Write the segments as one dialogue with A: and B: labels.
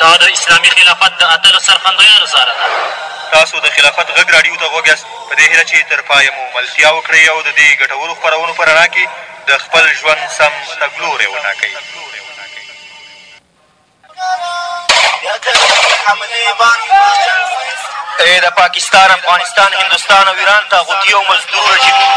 A: دا
B: د اسلامي خلافت د اتلو سرخندویانو ساره ده.
C: تاسو د خلافت غږ راډیو ته غوږ یاست، په دې هیله چې تر پایه مو ملتیا وکړئ او د دې ګټورو خپرونو په رڼا کې د خپل ژوند سم تګلوری وټاکئ.
D: ای د پاکستان، افغانستان، هندوستان او ایران طاغوتي او مزدور
E: رژیمونو!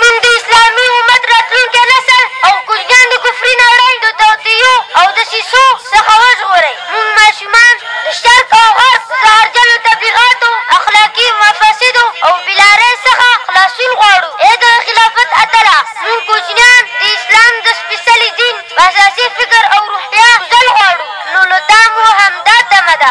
F: موږ د اسلامي امت راتلونکی نسل او کوچنیان د کفري نړۍ د توطیو او دسیسو څخه وژغورئ. موږ ماشومان د شرق او غرب د زهرجنو تبلیغاتو، اخلاقي مفاسدو او بېلارۍ څخه خلاصون غواړو. ای د خلافت اتله! موږ کوچنیان د اسلام د سپېڅلي دین په اساسي فکر او روحیه روزل غواړو، نو له تا مو همدا تمه ده.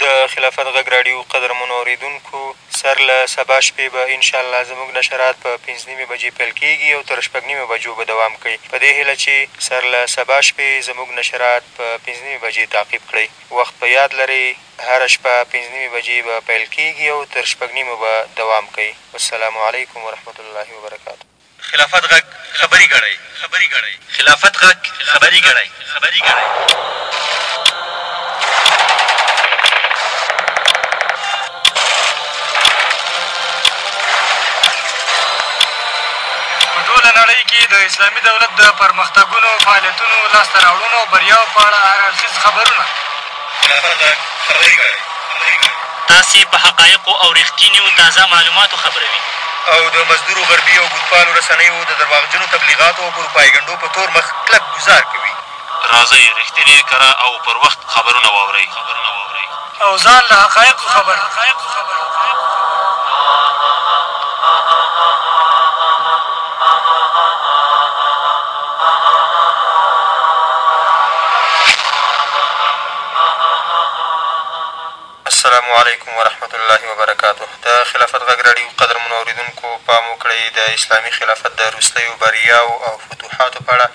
F: د خلافت غږ
C: راډیو قدرمنو اورېدونکو! سر له سبا شپې به ان شاء الله زموږ نشرات په پنځه نیمې بجې پیل کېږي او تر شپږ نیمو بجو به دوام کوي. په دې هیله چې سر له سبا شپې زموږ نشرات په پنځه نیمې بجې تعقیب کړئ. وخت په یاد لرئ، هره شپه پنځه نیمې بجې به پیل کېږي او تر شپږ نیمو به دوام کوي. والسلام علیکم ورحمة الله وبرکاته.
D: خلافت غږ خبری ګړی خبری ګړی خلافت غږ خبری ګړی خبری ګړی
A: په ټوله نړۍ کې د اسلامي دولت د پرمختګونو، فعالیتونو، لاسته راوړنو او بریاوو په اړه هر اړخیز خبرونه.
B: تاسې په حقایقو او رښتینیو تازه معلوماتو خبروي.
C: او د مزدورو غربي او بتپالو رسنیو د درواغجنو تبلیغاتو او پروپایګنډو په تور مخ کلک ګوزار کوي.
B: راځئ، رښتینې، کره او پر وخت خبرونه واورئ.
A: او ځان له حقایقو خبر کړئ.
C: السلام علیکم ورحمة الله وبرکاته د خلافت غږ راډیو قدرمنو اورېدونکو! پام وکړئ د اسلامي خلافت د وروستیو بریاوو او فتوحاتو په اړه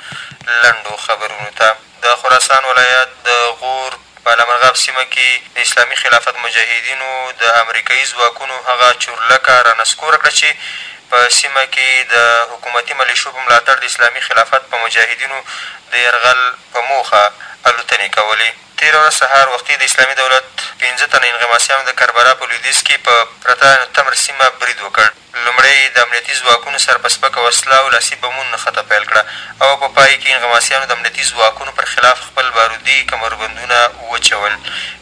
C: لنډو خبرونو ته. د خراسان ولایت د غور بالامرغاب سیمه کې د اسلامي خلافت مجاهدینو د امریکايي ځواکونو هغه چورلکه رانسکوره کړه چې په سیمه کې د حکومتي ملېشو په ملاتړ د اسلامي خلافت په مجاهدینو د یرغل په موخه الوتنې کولې. تېره ورځ سهار وختي د اسلامي دولت پنځه تنه انغماسیانو د کربلا په لویدیځ کې په پرته نتمر سیمه برید وکړ. لومړی یې د امنیتي ځواکونو سر په سپکه وسله او لاسي بمونو نښته پیل کړه او په پای کې انغماسیانو د امنیتي ځواکونو پر خلاف خپل بارودي کمربندونه وچول.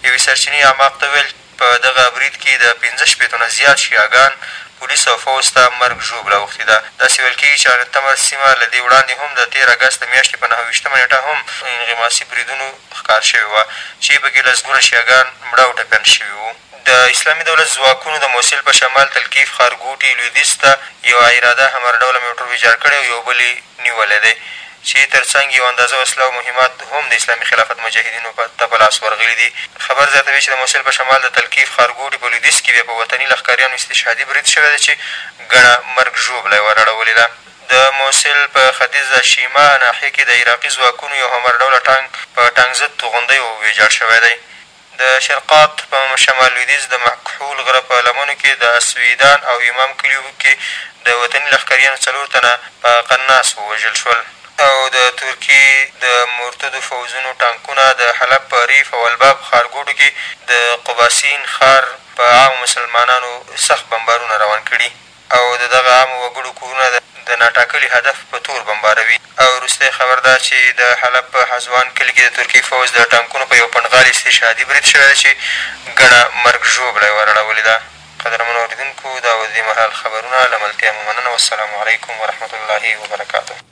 C: یوې سرچینې اعماق ته وویل، په دغه برید کې د پنځه شپېتو نه زیات شیعه ګان پولیس او فوځ ته مرګ ژوبله اوښتې ده. داسې ویل کېږي چې عن تمر سیمه له دې وړاندې هم د تېر اګست د میاشتې په نهه ویشتمه نېټه هم انغماسي بریدونو ښکار شوې وه چې په کې لسګونه شیعه ګان مړه او ټپیان شوي وو. د اسلامي دولت ځواکونو د موصل په شمال تلکیف ښارګوټي لویدیځ ته یوه عراده همر ډوله موټر ویجاړ کړی او یو بل یې نیولی دی چې تر څنګ یې یو اندازه وسله او مهمات هم د اسلامي خلافت مجاهدینو ته په لاس ورغلي دي. خبر زیاتوي چې د موصل په شمال د تلکیف ښارګوټي په لویدیځ کې بیا په وطني لښکریانو استشهادي برید شوی دی چې ګڼه مرګ ژوبله یې وراړولې ده. د موصل په ختیځه شیمه ناحیه کې د عراقي ځواکونو یو همر ډوله ټانک په ټانک ضد توغندیو ویجاړ شوی دی. د شرقات په شمال لویدیځ د مکحول غره په لمنو کې د السویدان او امام کلیو کې د وطني لښکریانو څلور تنه په قناص ووژل شول او د ترکیې د مرتدو فوځونو ټانکونه د حلب په ریف او الباب ښارګوټو کې د قباسین ښار په عامو مسلمانانو سخت بمبارونه روان کړي. او د دغه عامو وګړو کورونه د ناټاکلي هدف په تور بمباروي او وروستی خبر دا چې د حلب په حضوان کلي کې د ترکي فوځ د ټانکونو په یو پنډغالي استشهادي برید شوی دی چې ګڼه مرګ ژوبله یې وراړولې ده قدرمنو اورېدونکو دا وه د دې مهال خبرونه له ملتیا مو مننه والسلام علیکم ورحمة الله وبرکاته.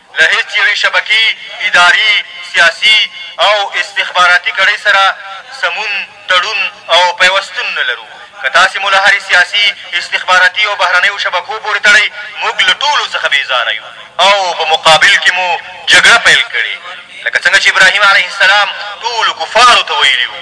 D: له هېڅ یوې شبکې، ادارې، سیاسي او استخباراتي کړۍ سره سمون، تړون او پیوستون نه لرو. که تاسې مو له هرې سیاسي، استخباراتي او بهرنیو شبکو پورې تړئ، موږ له ټولو څخه بېزاره یو او په مقابل کې مو جګړه پیل کړې، لکه څنګه چې ابراهیم علیه السلام ټولو کفارو ته ویلي وو.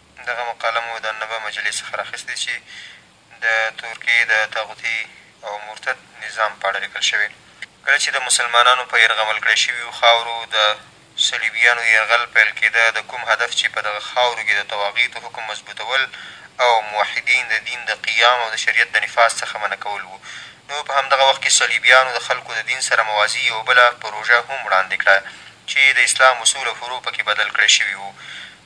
C: دغه مقاله مو د نبا مجلې څخه راخیستې چي د تورکې د طاغوتي او مرتد نظام په اړه لیکل شوې. کله چي د مسلمانانو په یرغمل کړی شویو خاورو د صلیبیانو یرغل پیل کیده د کوم هدف چي په دغه خاورو کي د طواغیتو حکم مضبوطول او موحدین د دین د قیام او د شریعت د نفاذ څخه منع کول وو نو په همدغه وخت کي صلیبیانو د خلکو د دین سره موازي یوه بله پروژه هم وړاندي کړه چي د اسلام اصول او فروع پکي بدل کړی شوي وو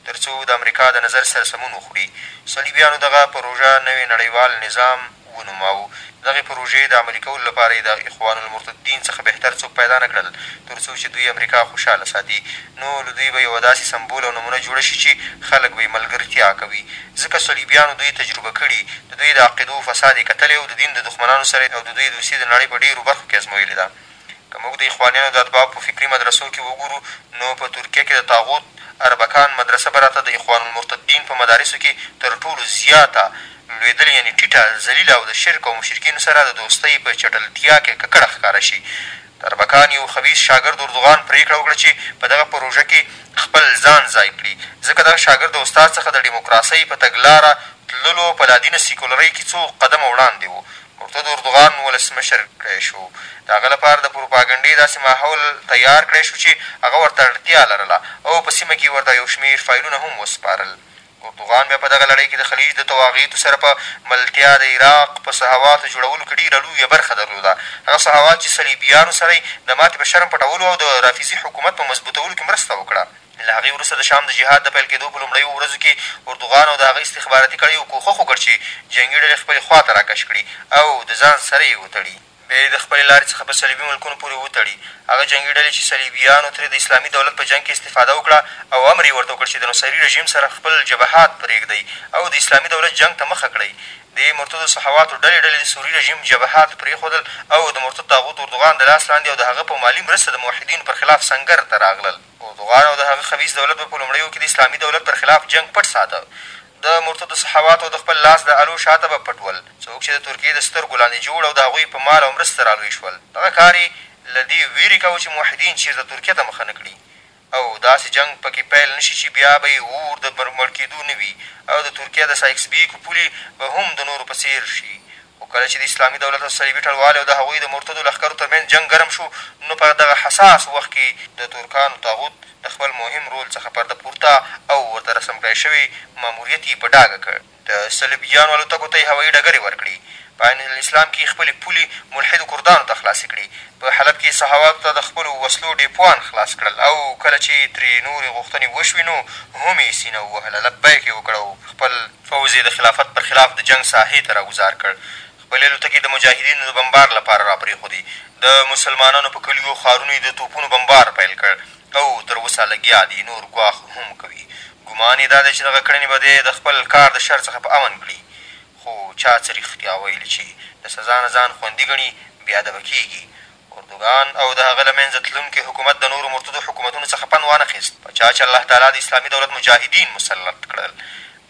C: تر څو د امریکا د نظر سره سمون وخوري. صلیبیانو دغه پروژه نوی نړیوال نظام ونوماوه. دغې پروژې د عملي کولو لپاره یې د اخوان المرتدین څخه بهتر څوک پیدا نه کړل تر څو چې دوی امریکا خوشاله ساتي نو له دوی به یوه داسې سمبول او نمونه جوړه شي چې خلک به یې ملګرتیا کوي ځکه صلیبیانو دوی تجربه کړي د دوی د عقیدو فساد یې کتلی او د دین د دښمنانو سره یې او د دوی دوستي د نړۍ په ډېرو برخو کې ازمویلې ده. که موږ د اخوانیانو د اتباعو په فکري مدرسو کې وګورو، نو په ترکیه کې د طاغوت، اربکان، مدرسه به راته د اخوان المرتدین په مدارسو کې تر ټولو زیاته لوېدلې یعنې ټیټه، ذلیله او د شرک او مشرکینو سره د دوستۍ په چټلتیا کې ککړه ښکاره شي. د اربکان یو خبیث شاګرد اردوغان پرېکړه وکړه چې په دغه پروژه کې خپل ځان ځای کړي، ځکه دغه شاګرد د استاد څخه د ډیموکراسۍ په تګلاره تللو په لادینه سیکولرۍ کې څو قدمه وړاندې و، مرتد اردوغان ولسمشر کړی شو. د هغه لپاره د پروپاګنډې داسې ماحول تیار کړی شو چې هغه ورته اړتیا لرله او په سیمه کې ورته یو شمېر فایلونه هم وسپارل. اردوغان بیا په دغه لړۍ کې د خلیج د طواغیتو سره په ملتیا د عراق په صحواتو جوړولو کې ډېره لویه برخه درلوده، هغه صحوات چې صلیبیانو سره یې د ماتې په شرم پټولو او د رافضي حکومت په مضبوطولو کې مرسته وکړه. له هغې وروسته د شام د جهاد د پیل کېدو په لومړیو ورځو کې اردوغان او د هغه استخباراتي کړیو کوښښ وکړ چې جنګي ډلې خپلې خوا ته راکش کړي او د ځان سره یې وتړي، بیا یې د خپلې لارې څخه په صلیبي ملکونو پورې وتړي، هغه جنګي ډلې چې صلیبیانو ترې د اسلامي دولت په جنګ کې استفاده وکړه او امر یې ورته وکړ چې د نصیري رژیم سره خپل جبهات پرېږدئ او د اسلامي دولت جنګ ته مخه کړئ، دې مرتدو صحواتو ډلې ډلې د سوري رژیم جبهات پرېښودل او د مرتد طاغوت اردوغان د لاس لاندې او د هغه په مالي مرسته د موحدینو پر خلاف سنګر ته راغلل. اردوغان او د هغه خبیث دولت به په لومړیو کې د اسلامي دولت پر خلاف جنګ پټ ساته، د مرتدو صحواتو د خپل لاس د الو شاته به پټ ول، څوک چې د ترکیې د سترګو لاندې جوړ او د هغوی په مال او مرسته رالوی شول، دغه کار یې له دې ویرې کاوه چې موحدین چیرته ترکیه ته مخه نه کړي او داسې جنګ پکې پیل نه شي چې بیا به یې اور د مړ کیدو نه وي او د ترکیه د سایکس بیکو پولې به هم د نورو په څیر شي خو کله چې د اسلامي دولت او صلیبي ټلوالې او د هغوی د مرتدو لښکرو تر منځ جنګ ګرم شو، نو په دغه حساس وخت کې د تورکانو طاغوت د خپل مهم رول څخه پرده پورته او ورته رسم کړای شوی ماموریت یې په ډاګه کړ. د صلیبیانو الوتکو ته یې هوایي ډګرې ورکړې، په عین الاسلام کې یې خپلې پولې ملحدو کردانو ته خلاصې کړې، په حلب کې یې صحواتو ته د خپلو وسلو ډېپوان خلاص کړل او کله چې ترې نورې غوښتنې وشوې نو هم یې سینه ووهله، لبیک یې وکړ او خپل فوځ یې د خلافت پر خلاف د جنګ ساحې ته راګوزار کړ، خپلې الوتکې د مجاهدینو د بمبار لپاره راپرېښودې، د مسلمانانو په کلیو او ښارونو یې د توپونو بمبار پیل کړ او تر اوسه لګیا دي، نور ګواښ هم کوي، ګومان یې دا دی چې دغه کړنې به دی د خپل کار د شر څخه په امن کړي، خو چا څه رښتیا ویلي چې د سزا نه ځان خوندي ګڼي، بې ادبه کېږي، اردوګان او د هغه له مینځه تلونکي حکومت د نورو مرتدو حکومتونو څخه پند وانه خیست په چا چې الله تعالی د اسلامي دولت مجاهدین مسلط کړل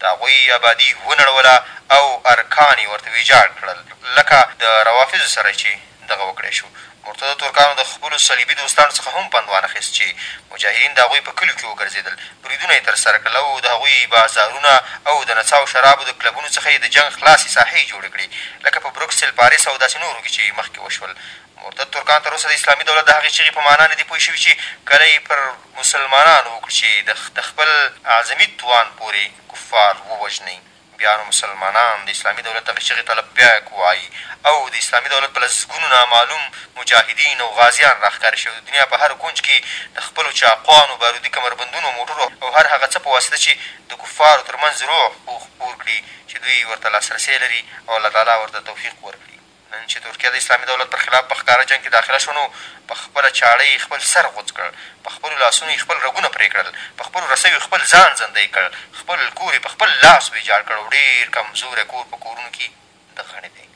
C: د هغوی ابادي ونړوله او ارکان یې ورته ویجاړ کړل لکه د روافضو سره چې دغه وکړای شو مرتدو ترکانو د خپلو صلیبي دوستانو څخه هم پند وانه خیست چې مجاهدین د هغوی په کلیو کې وګرځیدل بریدونه یې ترسره کړل او د هغوی بازارونه او د نڅاو شرابو د کلبونو څخه یې د جنګ خلاصې ساحې جوړې کړې لکه په بروکسل، پاریس او داسې نورو کې چې مخکې وشول. مرتد ترکان تر اوسه د اسلامي دولت د هغې چیغې په مانا نه دي پوه شوي چې کله یې پر مسلمانانو وکړي چې د خپل اعظمي توان پورې کفار ووژني. بیا نو مسلمانان د اسلامي دولت دغې چغې ته لبیک ووايي او د اسلامي دولت په لسګونو نامعلوم مجاهدین او غازیان راښکاره شي او د دنیا په هر کونج کې د خپلو چاقوانو، بارودي کمربندونو، موټرو او هر هغه څه په واسطه چې د کفارو تر منځ روح خپور کړي چې دوی ورته لاسرسی لري او الله تعالی ورته توفیق ورکړي. نن چې ترکیه د اسلامي دولت پر خلاف په ښکاره جنګ کې داخله شوه، نو په خپله چاړه یې خپل سر غوڅ کړ، په خپلو لاسونو یې خپل رګونه پرې کړل، په خپلو رسیو یې خپل ځان زندۍ کړ، خپل کور یې په خپل لاس ویجاړ کړ او ډېر کمزوری کور په کورونو کې د غڼې دی.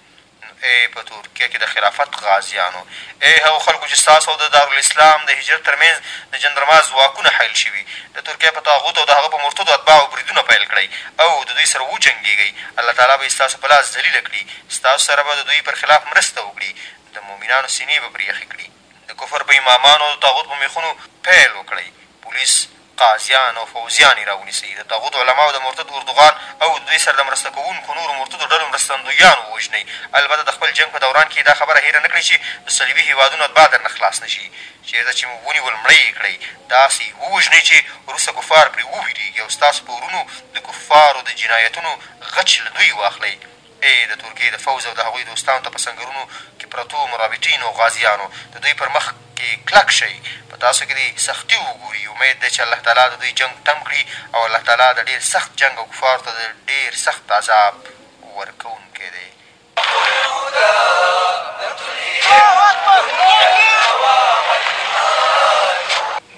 C: نو ای په ترکیه کې د خلافت غازیانو! ای هغو خلکو چې ستاسو او د دارالاسلام د هجرت تر مینځ د جندرمه ځواکونه حایل شوي، د ترکیه په طاغوت او د هغه په مرتدو اتباعو بریدونه پیل کړئ او د دوی سره وجنګېږئ، الله تعالی به یې ستاسو په لاس ذلیله کړي، ستاسو سره به د دوی پر خلاف مرسته وکړي، د مؤمنانو سینې به پرې یخې کړي، د کفر په امامانو او د طاغوت په مېخونو پیل وکړئ، پولیس، قاضیان او فوځیان یې راونیسئ، د طاغوت علما او د مرتد اردوغان او د دوی سره د مرسته کوونکو نورو مرتدو ډلو مرستندویان ووژنئ، البته د خپل جنګ په دوران کې یې دا خبره هېره نه کړئ چې د صلیبي هېوادونو اتباع درنه خلاص نه شي، چېرته چې مو ونیول مړه یې کړئ، داسې یې ووژنئ چې وروسته کفار پرې ووېرېږي او ستاسو په وروڼو د کفارو د جنایتونو غچ له دوی واخلئ. ای د تورکې د فوځ او د هغوی دوستانو ته په سنګرونو کې پرتو مرابطين او غازيانو د دوی پر مخ کې کلک شئ په تاسو کې دی سختي وګوري اميد دی چې الله تعالی د دوی جنګ تم کړي او الله تعالی د ډير سخت جنګ او کفارو ته د ډير سخت عذاب ورکونکی دی.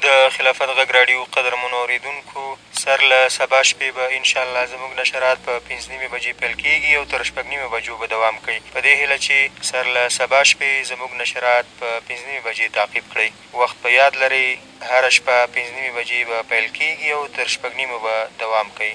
C: د خلافت غږ راډیو قدرمنو اورېدونکو! سر له سبا شپې به ان شاء الله زموږ نشرات په پنځه نیمې بجې پیل کېږي او تر شپږ نیمې بجو به دوام کوي. په دې هیله چې سر له سبا شپې زموږ نشرات په پنځه نیمې بجې تعقیب کړئ. وخت په یاد لرئ، هره شپه پنځه نیمې بجې به پیل کېږي او تر شپږ نیمو به دوام کوي.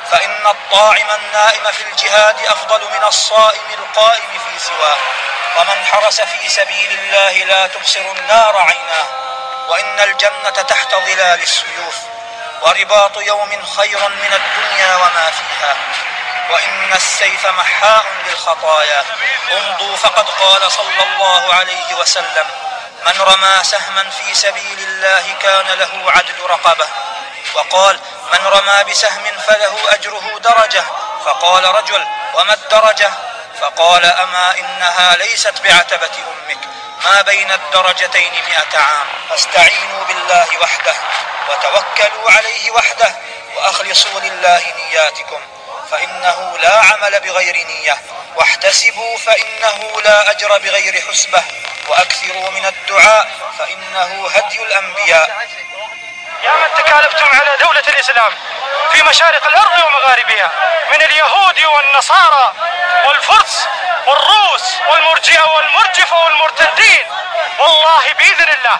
G: فإن الطاعم النائم في الجهاد أفضل من الصائم القائم في سواه ومن حرس في سبيل الله لا تبصر النار عيناه وإن الجنة تحت ظلال السيوف ورباط يوم خير من الدنيا وما فيها وإن السيف محاء للخطايا امضوا فقد قال صلى الله عليه وسلم من رمى سهما في سبيل الله كان له عدل رقبه وقال من رمى بسهم فله اجره درجه فقال رجل وما الدرجه فقال اما انها ليست بعتبه امك ما بين الدرجتين مئة عام فاستعينوا بالله وحده وتوكلوا عليه وحده واخلصوا لله نياتكم فإنه لا عمل بغير نية واحتسبوا فإنه لا أجر بغير حسبة وأكثروا من الدعاء فإنه هدي الأنبياء
A: يا من تكالفتم على دولة الإسلام في مشارق الأرض ومغاربها من اليهود والنصارى والفرس والروس والمرجئة والمرجفة والمرتدين والله بإذن الله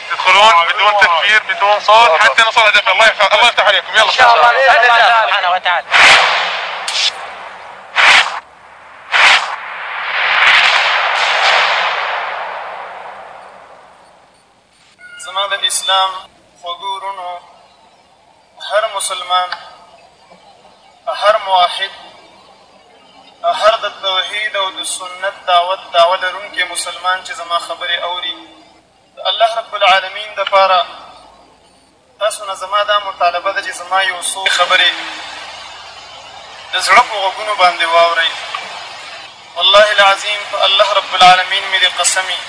H: تدخلون بدون تفكير بدون صوت حتى نصل هدفنا الله يحفظ الله يفتح عليكم يلا
I: انشاء الله
A: باذن الله سبحانه وتعالى
J: زما د اسلام خوږو ورونو هر مسلمان هر موحد هر د توحید او د سنت دعوت دعوه لرونکی مسلمان چې زما خبرې اوري د الله رب العالمين دپاره تاسو نه زما دا مطالبه ده چې زما يو څو خبرې د زړه په غوږونو باندې واورئ والله العظيم په الله رب العالمين مې دې قسمي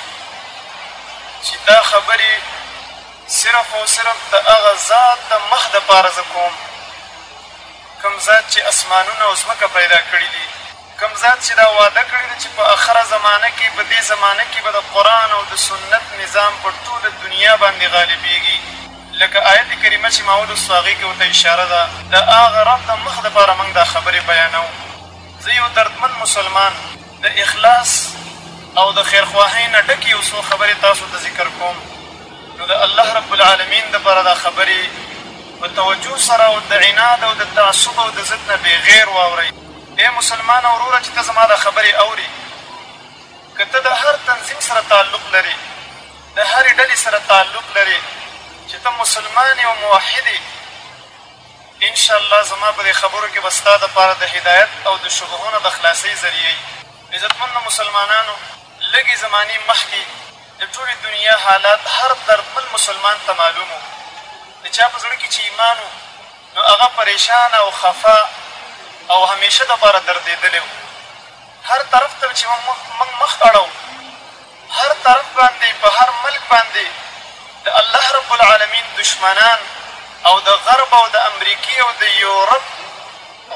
J: چې دا خبرې صرف او صرف د هغه ذات د مخ دپاره زه کوم کوم ذات چې اسمانونه او ځمکه پیدا کړي دي کوم ذات چې دا وعده کړې ده چې په اخره زمانه کې، په دې زمانه کې به د قرآن او د سنت نظام په ټوله دنیا باندې غالبېږي، لکه آیت کریمه چې ما ولوستو هغې کې ورته اشاره ده. د هغه رب د مخ لپاره موږ دا خبرې بیانوو. زه یو دردمن مسلمان د اخلاص او د خیرخواهۍ نه ډکې یو څو خبرې تاسو ته ذکر کوم، نو د الله رب العالمین لپاره دا خبرې په توجه سره او د عناد او د تعصب او د ضد نه بېغېر واورئ. اې مسلمانه وروره چې ته زما دا خبرې اورې که ته د هر تنظیم سره تعلق لرې د هرې ډلې سره تعلق لرې چې ته مسلمان یې او موحد یې ان شاء الله زما په دې خبرو کې به ستا دپاره د هدایت او د شبهو نه د خلاصۍ ذریعه یي. عزتمنو مسلمانانو! لږې زمانې مخکې د ټولې دنیا حالات هر دردمن مسلمان ته معلوم وو. د چا په زړه کې چې ایمان وو، نو هغه پرېشان او خفه او همېشه لپاره دردېدلی و. هر طرف ته چې موږ مخ اړوو، هر طرف باندې، په هر ملک باندې د الله رب العالمين دښمنان او د غرب او د امريکې او د يورپ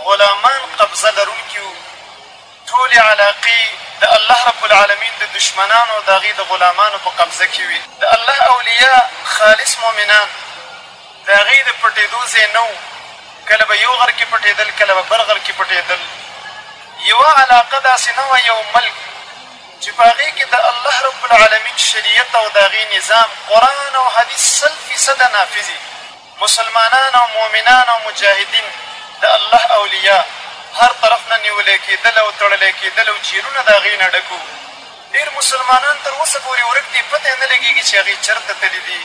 J: غلامان قبضه لرونکي وو. ټولې علاقې د الله رب العالمين د دښمنانو او د هغۀ د غلامانو په قبضه کښې وې. د الله اولياء، خالص مؤمنان، د هغۀ د پټېدو ځای نۀ وو، کله به يو غر کښې پټېدل کله به بل غر کښې پټېدل. يوه علاقه داسې نۀ وه، يو ملک، چې په هغۀ کښې د الله رب العالمين شريعت او د هغۀ نظام، قرآن او حديث، سل فيصده نافذ وي. مسلمانان او مؤمنان او مجاهدین، د الله اولیاء، هر طرف نه نیولی کېدل او تړلی کېدل او جېلونه د هغې نه ډک وو. ډېر مسلمانان تر اوسه پورې ورک دي، پته یې نه لګېږي چې هغې چرته تللي دي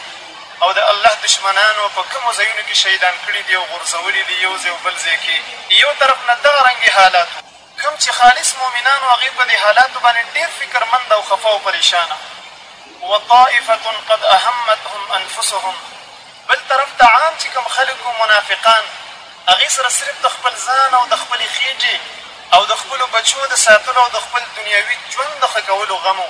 J: او د الله دښمنانو په کومو ځایونو کې شهیدان کړي دي او غورځولي دي یو ځای او بل ځای کې یو طرف نه دغه رنګې حالات وو. کوم چې خالص مؤمنان وو هغوی په دې حالاتو باندې ډېر فکر مند او خفه او پرېشانه وو، وطائفة قد اهمتهم انفسهم بل طرف ته عام چې کوم خلک وو منافقان هغوی سره صرف د خپل ځان او د خپلې خېټې او د خپلو بچو د ساتلو او د خپل دنیاوي ژوند د ښه کولو غم وو.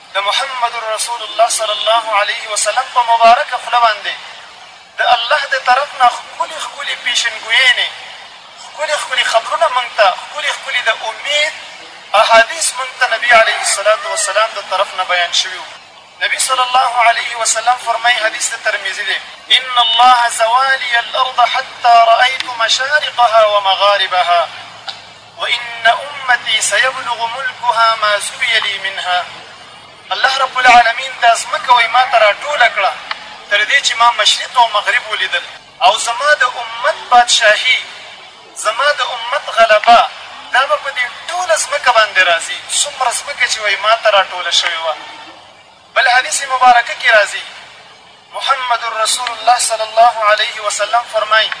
J: د محمد رسول الله صلی الله علیه وسلم په مبارکه خوله باندې د الله د طرف نه ښکلي ښکلي پېشنګوينې، ښکلي ښکلي خبرونه مونږ ته، ښکلي ښکلي د امید احادیث مونږ ته نبي علیه الصلوة والسلام د طرف نه بیان شوي وو. نبي صلی الله علیه وسلم فرمایي، حدیث د ترمذي دی. ان الله زوالي الارض حتی رأیت مشارقها ومغاربها وان امتي سيبلغ ملکها ما زوي لي منها الله رب العالمين دا ځمکه وایي ما ته راټوله کړه تر دې چې ما مشرق او مغرب ولیدل او زما د امت بادشاهي زما د امت غلبه دا به په دې ټوله ځمکه باندې راځي څومره ځمکه چې وایي ما ته راټوله شوې وه بل حدیث مبارکه کې راځي محمد رسول الله صلى الله عليه وسلم فرمایي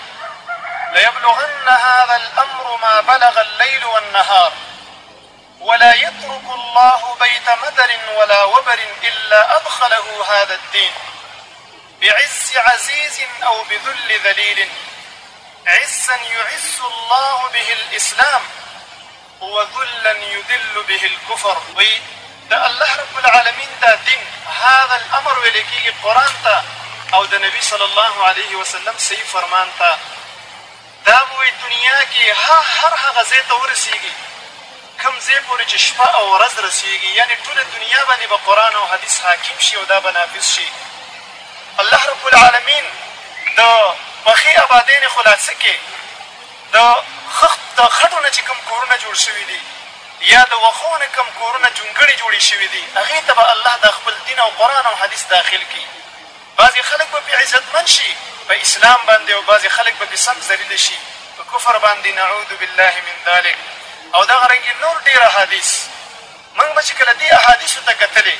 J: ليبلغن هذا الأمر ما بلغ الليل والنهار ولا يترك الله بيت مدر ولا وبر إلا أدخله هذا الدين بعز عزيز أو بذل ذليل عزا يعز الله به الإسلام هو ذلا يذل به الكفر وي د الله رب العالمين دا دين هغه الامر ويل کيږي قران ته او د نبي صلى الله عليه وسلم صحيح فرمان ته دا به دنیا کې هر هغه ځای ته ورسېږي کوم ځای پورې چې شپه او ورځ رسېږي یعنې ټوله دنیا باندې به قرآن او حدیث حاکم شي او دا به نافظ شي الله رب العالمین د پخې ابادۍ نه خو لا څه کې د خښت د خټو نه چې کوم کورونه جوړ شوي دي يا د وښو نه کوم کورونه جونګړې جوړې شوې دي هغې ته به الله دا خپل دين او قرآن او حديث داخل کړي بعضې خلک به پرې عزتمن شي په اسلام باندې او بعضې خلک به پرې سم ذليل شي په کفر باندې نعوذ بالله من ذلک او دغه رنګې نور ډېر احاديث موږ به چې کله دې احاديثو ته کتلې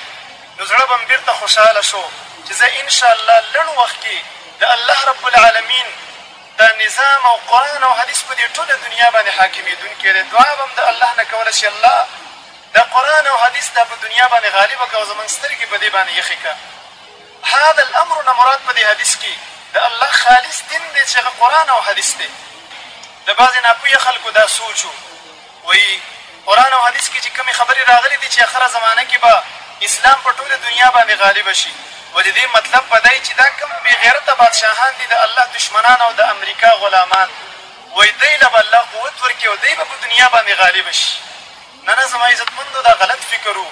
J: نو زړه به مې بېرته خوشحاله شو چې زه انشاءالله لنډ وخت کې د الله رب العالمين دا نظام او قرآن او حدیث په دې ټوله دنیا باندې حاکمېدونکی دی، دعا به هم د الله نه کوله چې الله دا قرآن او حدیث دا په دنیا باندې غالب کړه او زموږ سترګې په دې باندې یخې کړه. هذا الامر نه مراد په دې حدیث کې د الله خالص دین دی چې هغه قرآن او حدیث دی. د بعضې ناپوهه خلکو دا سوچ و وایي، قرآن او حدیث کې چې کومې خبرې راغلې دي چې اخره زمانه کې به اسلام په ټوله دنیا باندې غالب شي و د دې مطلب به دای چې دا کوم بې غیرته بادشاهان دي د الله دښمنان او د امریکا غلامان وایي دوی له به الله قوت ورکړي او دوی به په دنیا باندې غالب شي نه نه زما عزتمندو دا غلط فکر و.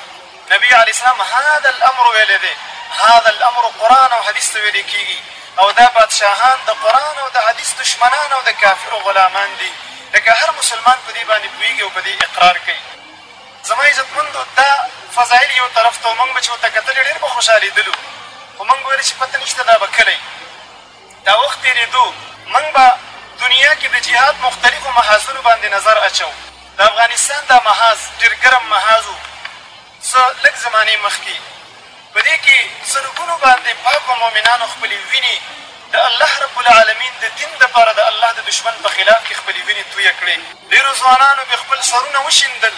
J: نبي عليه السلام هذا الامر ويلی دی، هذا الامر قرآن او حديث ته ويلې کيږي او دا بادشاهان د قرآن او د حديث دښمنان او د کافرو غلامان دي لکه هر مسلمان په دې باندې پوهيږي او په دې اقرار کوي. زما عزتمندو دا فضائل يو طرف ته وو مونږ به چې ورته کتلې ډېر به خوشحاليدلو خو مونږ به ويل چې پته نشته دا به کله وي. دا وخت تېرېدو موږ به دنيا کې د جهاد مختلفو محاذونو باندې نظر اچوو. د افغانستان دا محاذ ډېر ګرم محاذ و، څه لږ زمانې مخکې په دې کې سلګونو باندې پاکو مؤمنانو خپلې وينې د الله رب العالمين د دين لپاره د الله د دښمن په خلاف کې خپلې وينې تويه کړې. ډېرو ځوانانو بې خپل سرونه وشيندل.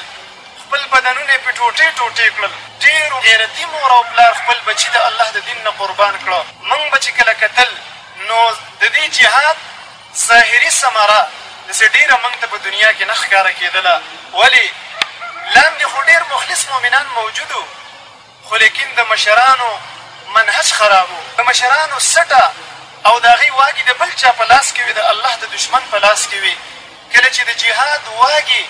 J: خپل بدنونه يې پې ټوټې ټوټې کړل ډېرو غيرتي مور او پلار خپل بچي د الله د دين نه قربان کړه مونږ به چې کله کتل نو ددې جهاد ظاهري ثمره داسې ډېره مونږ ته په دنيا کې نه ښکاره کېدله ولې لاندې خو ډېر مخلص مؤمنان موجود وو خو ليکن د مشرانو منهج خراب وو، د مشرانو سټه او د هغوی واګي د بل چا په لاس کي وي، د الله د دښمن په لاس کي وي، کله چي د جهاد واګي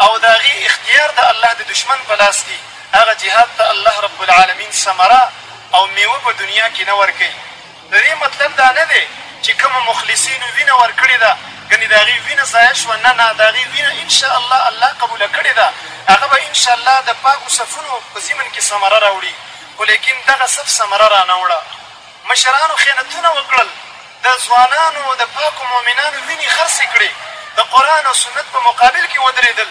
J: او د هغوی اختيار د الله د دښمن په لاس کي هغه جهاد ته الله رب العالمين ثمره او ميوه په دنيا کي نه ورکوي. د دې مطلب دا نه دی چې کومو مخلصینو وینه ورکړې ده ګنې د هغې وینه ضایع شوه، نه نه د هغې وینه ان شاء الله الله قبوله کړې ده، هغه به ان شاء الله د پاکو صفونو په ضمن کې ثمره راوړي، خو لیکن دغه صف ثمره رانه وړه، مشرانو خیانتونه وکړل، د ځوانانو د پاکو مؤمنانو وینې خرڅې کړې، د قرآن او سنت په مقابل کې ودرېدل،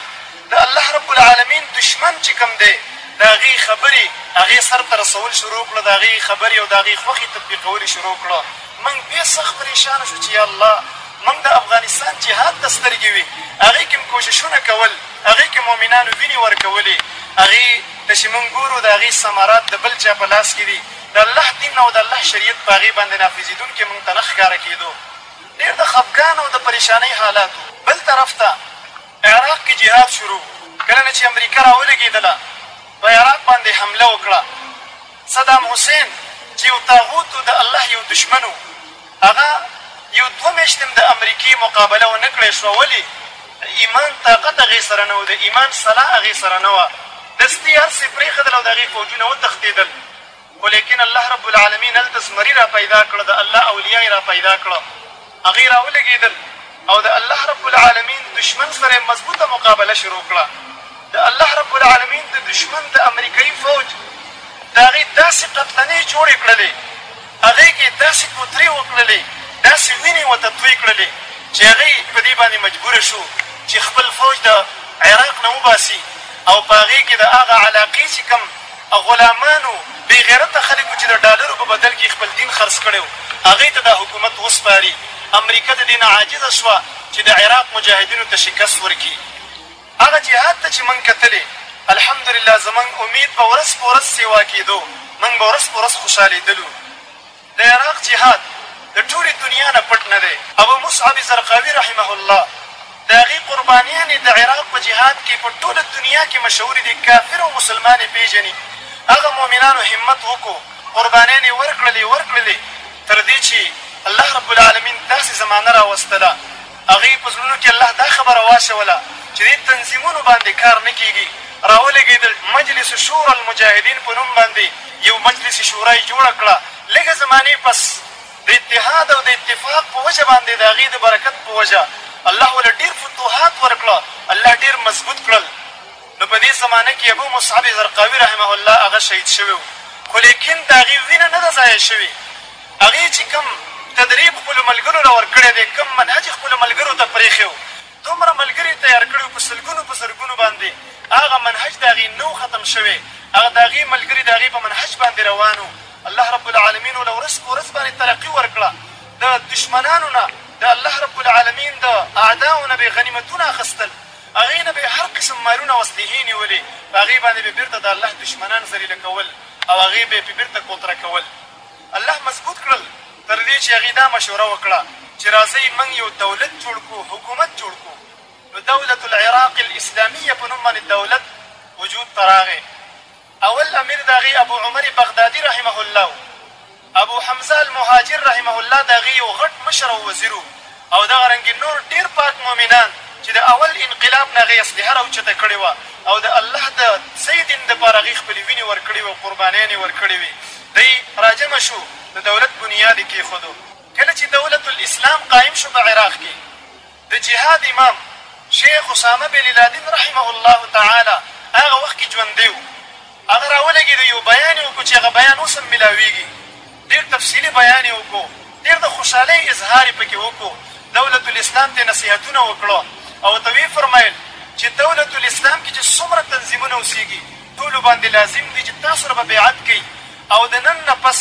J: د الله رب العالمين دشمن چې کوم دی د هغۀ خبرې هغۀ سر ته رسول شروع کړو، د هغۀ خبرې او د هغۀ خوښې تطبيقول يې شروع کړو، مونږ بۀ سخت پرېشان شو چې يا الله مونږ د افغانستان جهاد ته سترګې وې، هغۀ کښې مو کوششونه کول، هغۀ کښې مؤمنانو وينې ورکولې، هغۀ ته چې مونږ ګورو د هغۀ ثمرات د بل چا په لاس کښې دي، د الله دين او د الله شريعت په هغۀ باندې نافذېدونکې مونږ ته نۀ ښکاره کېدو، ډېر د خفګان او د پرېشانۍ حالات وو، بل طرف ته. په عراق کې جهاد شروع وو کله نه چې امریکه راولګیدله په عراق باندې حمله وکړه صدام حسین چې یو طاغوت او د الله یو دشمن وو هغه یو دوه میشت هم د امریکې مقابله ونه کړای شوه ولې ایمان طاقت هغې سره نه و د ایمان سلا هغې سره نه وه دستي هر څه یې پرېښدل او د هغې فوجونه وتښتېدل خو لېکن الله رب العالمين هلته زمري را پيدا کړ، د الله اولياء يې را پيدا کړه، هغه يې راولګېدل او د الله رب العالمين دښمن سره يې مضبوطه مقابله شروع کړه، د الله رب العالمين د دښمن د امريکايي فوج د هغې داسې قتلنې جوړې کړلې، هغې کې يې داسې کوترې وکړلې، داسې وينې يې ورته توی کړلې چې هغه په دې باندې مجبور شو چې خپل فوج د عراق نه وباسي او په هغې کې د هغه علاقې چې کوم غلامانو بی غیرته خلکو چی د ډالرو په بدل کی خپل دین خرڅ کړی وو هغی ته دا حکومت وسپاری امریکه ددی نه عاجزه شوه چی د عراق مجاهدینو ته شکست ورکی هغه جهاد ته چی موږ کتلی الحمدلله زموږ امید به ورځ په ورځ سیوا کیدو موږ به ورځ په ورځ خوشحالیدلو د عراق جهاد د ټولې دنیا نه پټ نه دی. ابو مصعب زرقاوي رحمه الله د هغې قربانیانې د عراق په جهاد کې په ټوله دنیا کې مشهورې دي، کافر او مسلمان یې پېژني، هغه مؤمنانو همت وکړو، قربانیانې یې ورکړلې، ورکړلې، تر دې چې الله رب العالمین داسې زمانه راوستله، هغوی په زړونو کې الله دا خبره واچوله چې دې تنظیمونو باندې کار نه کېږي، راولېږېدل، مجلس شورا المجاهدین په نوم باندې یو مجلس شورا یې جوړه کړه، لږه زمانې پس د اتحاد او د اتفاق په وجه باندې د هغې د برکت په وجه الله وله ډېر فتوحات ورکړه، الله ډېر مضبوط کړل، نو په دې زمانه کې ابو مصعب زرقاوي رحمه الله هغه شهید شوی و، خو لېکن د هغې وینه نه ده ضایع شوې. هغې چې کوم تدريب خپلو ملګرو له ورکړی دی، کوم منهج خپلو ملګرو ته پرېښی و، دومره ملګرو يې تيار کړی و، په سلګونو په زرګونو باندې هغه منهج د هغې نه و ختم شوی، هغه د هغې ملګري د هغې په منهج باندې روان وو، الله رب العالمين ورله ورځ په ورځ باندې ترقي ورکړه، د دښمنانو نه د الله رب العالمين د اعداوو نه به يې غنيمتونه اخستل، هغې نه به يې هر قسم مالونه او اسلحې نيولې، په هغې باندې به يې بېرته د الله دښمنان ذليله کول او هغې به يې پرې بېرته کوتره کول. الله مضبوط کړل تر دې چې هغوی دا مشوره وکړه چې راځئ موږ یو دولت جوړ کړو، حکومت جوړ کړو، نو دولة العراق الاسلامیة په نوم باندې دولت وجود ته راغی، اول امیر د هغې ابو عمر بغدادي رحمه الله و، ابو حمزه المهاجر رحمه الله د هغې یو غټ مشر او وزیر و، او دغه رنګه نور ډېر پاک مؤمنان چې د اول انقلاب نه هغې اسلحه راوچته کړې وه او د الله د صحیح دین لپاره هغې خپلې وینې ورکړې وې او قربانیانې ورکړې وې دی راجمع شو د دولت بنیاد یې کېښودو. کله چې دولت الاسلام قایم شو په عراق کې د جهاد امام شیخ اسامه بللادین رحمه الله تعالی هغه وخت کې ژوندی و هغه راولګېدو یو بیان یې وکړو چې هغه بیان اوس هم ملاوېږي ډیر تفصیلی بیان یې وکړو ډیر د خوشحالی اظهار یې پکې وکړو دولت الاسلام ته یې نصیحتونه وکړو او ورته ویې فرمایل چې دولت الاسلام کې چې څومره تنظیمونه اوسیږي ټولو باندې لازم دي چې تاسو سره به بیعت کوي او د نن نه پس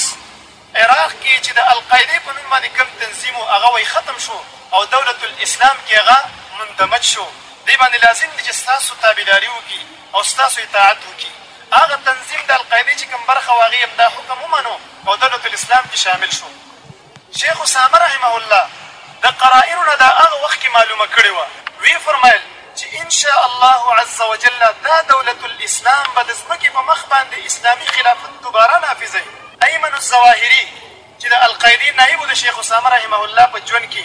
J: عراق کې چې د القاعدې په نوم باندې کوم تنظیم و هغه وایي ختم شو او دولت الاسلام کې هغه مندمج شو دی باندې لازم دي چې ستاسو تابعداري وکړي او ستاسو اطاعت وکړي هغه تنظيم دالقاعدې چې کوم برخه وه هغې هم دا حکم ومنو او دلوک الاسلام کې شامل شو شيخ اسامه رحمه الله دقرائنو نه دا هغه وخت کې معلومه کړې وه ويې فرمايل چې ان شاء الله عز وجل دا دولت الاسلام به د ځمکې په مخ باندې اسلامي خلافت دوباره نافذه وي ايمن الظواهري چې د القاعدې نائب و د شيخ اسامه رحمه الله په ژوند کې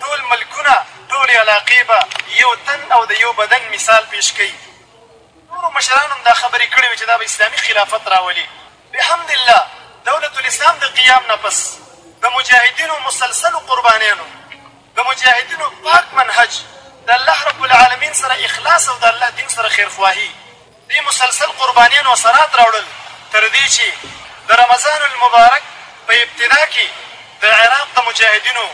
J: ټول ملکونه، ټولې علاقې به یو تن او د یو بدن مثال پېش کوي. نورو مشرانو هم دا خبرې کړې وې چې دا به اسلامي خلافت راولي. بحمد الله دولت الاسلام د قیام نه پس د مجاهدینو مسلسلو قربانیانو، د مجاهدینو پاک منهج، د الله رب العالمین سره اخلاص او د الله دین سره خیرخواهي دې مسلسل قربانیان او اثرات راوړل تر دې چې د رمضان المبارک په ابتدا کې د عراق د مجاهدینو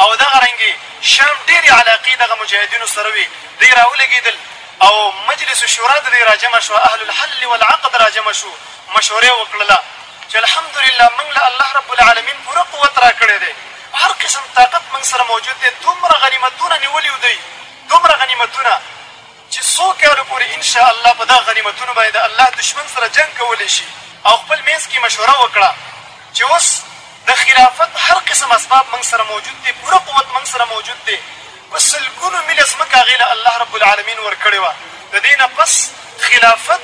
J: او دغه رنګې شام ډېرې علاقې دغه مجاهدینو سره وې دی راولګېدل او مجلس شورا د دې راجمع شوه اهل الحل والعقد راجمع شو مشورې وکړله چې الحمدلله موږ له الله رب العالمین پوره قوت راکړی دی هر قسم طاقت موږ سره موجود دی دومره غنیمتونه نیولي دوی دومره غنیمتونه چې څو کالو پورې ان شاء الله په دغه غنیمتونو باندې د الله دښمن سره جنګ کولی شي او خپل مینځ کې مشوره وکړه چې اوس د خلافت هر قسم اسباب موږ سره موجود دی، پوره قوت موږ سره موجود دی، په سلګونو میله ځمکه هغې له الله رب العالمین ورکړې وه، د دې نه پس خلافت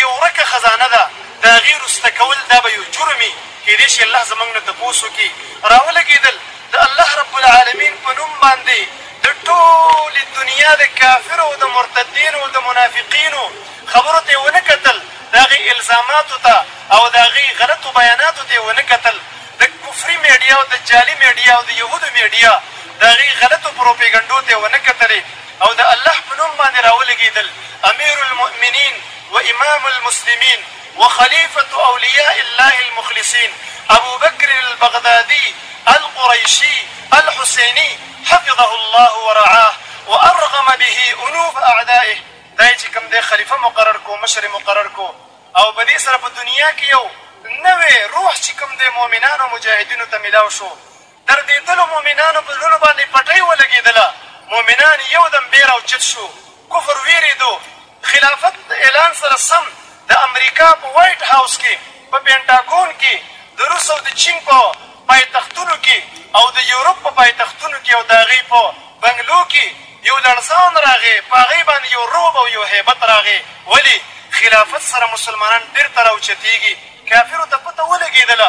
J: یو ورکه خزانه ده د هغې روسته کول دا به یو جرم وي کیدای شي الله زمونږ نه تپوس وکړي راولګیدل د الله رب العالمین په نوم باندې د ټولې دنیا د کافرو او د مرتدینو او د منافقینو خبرو ته یې ونه کتل د هغې الزاماتو ته او د هغې غلطو بیاناتو ته یې ونه کتل د کفري میډیا او د جعلي میډیا او د یهودو میډیا د هغې غلطو پروپیګنډو ته یې ونه کتلې او د الله په نوم باندې راولګېدل، امير المؤمنين وامام المسلمين وخليفة اولياء الله المخلصين ابوبکر البغدادي القريشي الحسيني حفظه الله ورعاه وارغم به انوف اعدائه، دا يې چې کوم دی خليفه مقرر کړو، مشر يې مقرر کړو او په دې سره په دنيا کې يو نوی روح چې کوم دی مؤمنانو مجاهدينو ته ملاو شو دردېدلو مؤمنانو په زړونو باندې پټۍ ولګېدله، مؤمنان يو دم بې را اوچت شو، کفر وېرېدو، خلافت د اعلان سره سم د امريکا په وايټ هاوس کې، په پېنټاګون کې، د روس او د چين په پايتختونو کې او د يورپ په پايتختونو کې او د هغې په بنګلو کې يو لړزان راغی، په هغې باندې يو رعب او يو هيبت راغی، ولې خلافت سره مسلمانان بېرته را اوچتېږي، کافرو ته پته ولګېدله،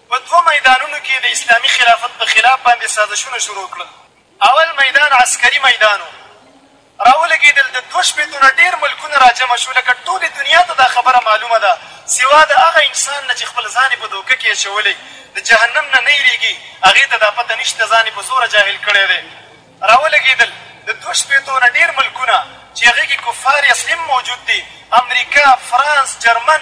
J: په دوه میدانونو کې د اسلامي خلافت په خلاف باندې سازشونه شروع کړل، اول میدان عسکري میدان و، راولګېدل، د دوه شپېتو نه ډېر ملکونه راجمع شول، لکه ټولې دنیا ته دا خبره معلومه ده، سوا د هغه انسان نه چې خپل ځان یې په دوکه کې اچولی، د جهنم نه نه یرېږي، هغې ته دا پته نشته، ځان یې په زوره جاهل کړی دی، راولګېدل، د دوه شپېتو نه ډېر ملکونه چې هغې کې کفار اصلي هم موجود دي، امریکا، فرانس، جرمن،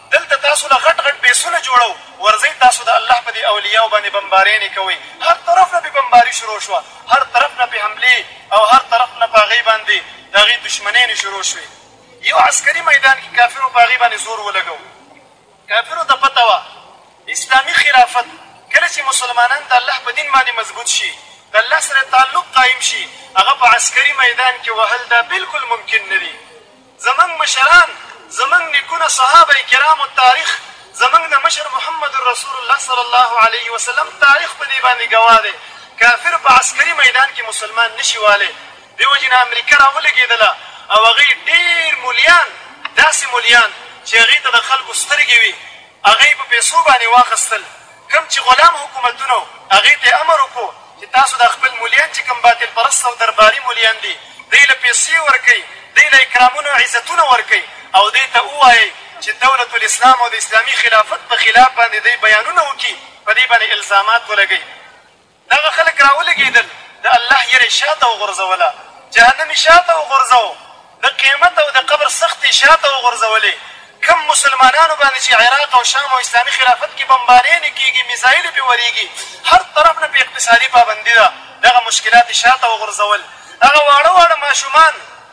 J: دلته تاسو له غټ غټ بېسونه جوړو ورځۍ تاسو د الله په دې اولياو باندې بمبارېنې کوئ هر طرف نه پې بمباري شروع شوه هر طرف نه پې حملې او هر طرف نه په هغې باندې د هغې دشمنېنې شروع شوې يو عسکري ميدان کې کافرو په هغې باندې زور ولګو کافرو ته پته وه اسلامي خلافت کله چې مسلمانان د الله په دين باندې مضبوط شي د الله سره تعلق قائم شي هغه په عسکري ميدان کې وهل دا بلکل ممکن نه دي زمونږ مشران، زمونږ نیکونه، صحابه کرامو تاریخ، زمونږ د مشر محمد رسول الله صلی الله علیه وسلم تاریخ په دې باندې ګواه دی، کافر په عسکري میدان کې مسلمان نه شي والی، دیو جنه امریکه راولګیدله او هغوی ډیر مولیان، داسې مولیان چې هغوی ته د خلکو سترګې وي، هغه یې په پیسو باندې واخستل کوم چې غلام حکومتونو هغه ته امر وکړو چې تاسو دا خپل مولیان چې کوم باطل پرست او درباري مولیان دي دی له پیسې ورکړئ دی له اکرامونو عزتونه ورکړئ او دی ته ووایئ چې دولت الاسلام او د اسلامي خلافت په خلاف باندې دی بیانونه وکړي په دې باندې الزامات ولګوي. دغه خلک راولګېدل، د الله یره یې شاته وغورځوله، جهنم یې شاته وغورځاوه، د قیامت او د قبر سختې یې شاته وغورځولې. کوم مسلمانانو باندې چې عراق او شام او اسلامي خلافت کې بمبارېنې کېږي، میزایلې پرې ورېږي، هر طرف نه پرې اقتصادي پابندي ده، دغه مشکلات یې شاته وغورځول. هغه واړه واړه ماشومان،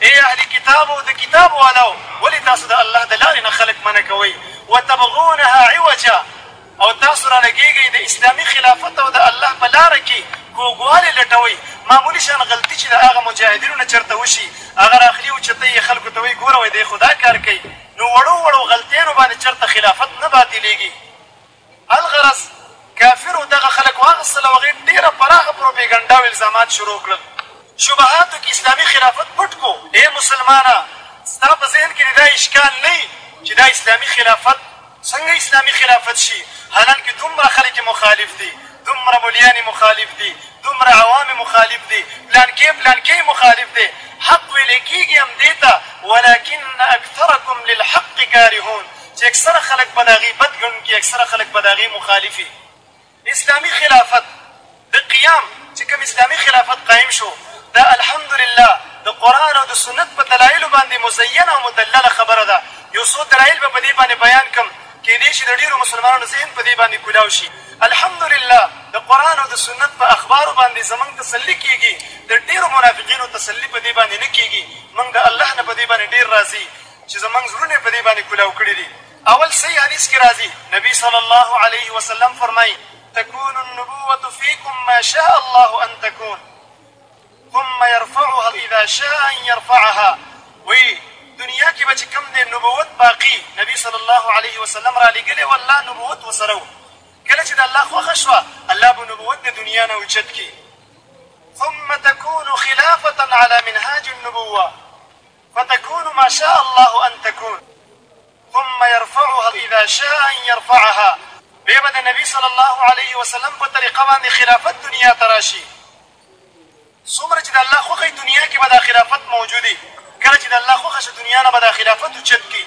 J: ای اهل کتابو! د کتاب والاو! ولې تاسو د الله د لارې نه خلک منع کوئ، وتبغونها عوجا، او تاسو را لګېږئ د اسلامي خلافت او د الله په لاره کې کوږوالی لټوئ؟ معمولي شان غلطي چې د هغه مجاهدینو نه چرته وشي، هغه را اخلي او چتئ یې خلکو ته وایي، ګوره وایي دی خو دا کار کوي، نو وړو وړو غلطیانو باندې چرته خلافت نه باطلېږي. الغرض کافرو دغه خلک واخستل او هغوی ډېره پراخه پروپېګنډا او الزامات شروع کړل. شبهاتو کې اسلامي خلافت پټ کړو. ای مسلمانه! ستا په ذهن کې دې دا اشکال نه وي چې دا اسلامي خلافت څنګه اسلامي خلافت شي، حالانکه دومره خلک یې مخالف دي، دومره ملیان یې مخالف دي، دومره عوام یې مخالف دي، پلانکی پلانکی یې مخالف دی. حق ویلی کېږي همدې ته، ولکن اکثرکم للحق کارهون. چې اکثره خلک به د هغې بد ګڼون کي اکثره خلک به د هغې مخالف وي اسلامي خلافت د قيام چې کوم اسلامي خلافت قائم شو دا الحمدلله د قرآن او د سنت په دلائلو باندې مزينه او مدلله خبره ده يو څو دلائل به په دې باندې بيان کړم کېدې شي د ډېرو مسلمانانو ذهن په دې باندې کولاو شي الحمدلله د قرآن او د سنت په اخبارو باندې زمونږ تسلي کېږي د ډېرو منافقينو تسلي په دې باندې نه کېږي مونږ د الله نه په دې باندې ډېر راضي چې زمونږ زړونه يې په دې باندې کولاو کړي دي اول صحيح حديث کې راځي نبي صلی الله عليه وسلم فرمايي تكون النبوة فيكم ما شاء الله ان تكون ثم يرفعها اذا شاء ان يرفعها وي دنیا کې به چې کوم دی نبوت باقي نبی صلی الله علیه وسلم را لېږلی و الله نبوت ورسره و کله چې د الله خوښه شوه الله به نبوت د دنیا نه اوچت کړي ثم تكون خلافة على منهاج النبوة فتكون ما شاء الله ان تكون ثم يرفعها اذا شاء ان يرفعها بیا به د نبی صلی الله علیه وسلم په طریقه باندې خلافت دنیا ته راشي څومره چې د الله خوښه دنیا کې به دا خلافت موجودي کله چې د الله خوښه شي دنیا نه به دا خلافت اوچت کړي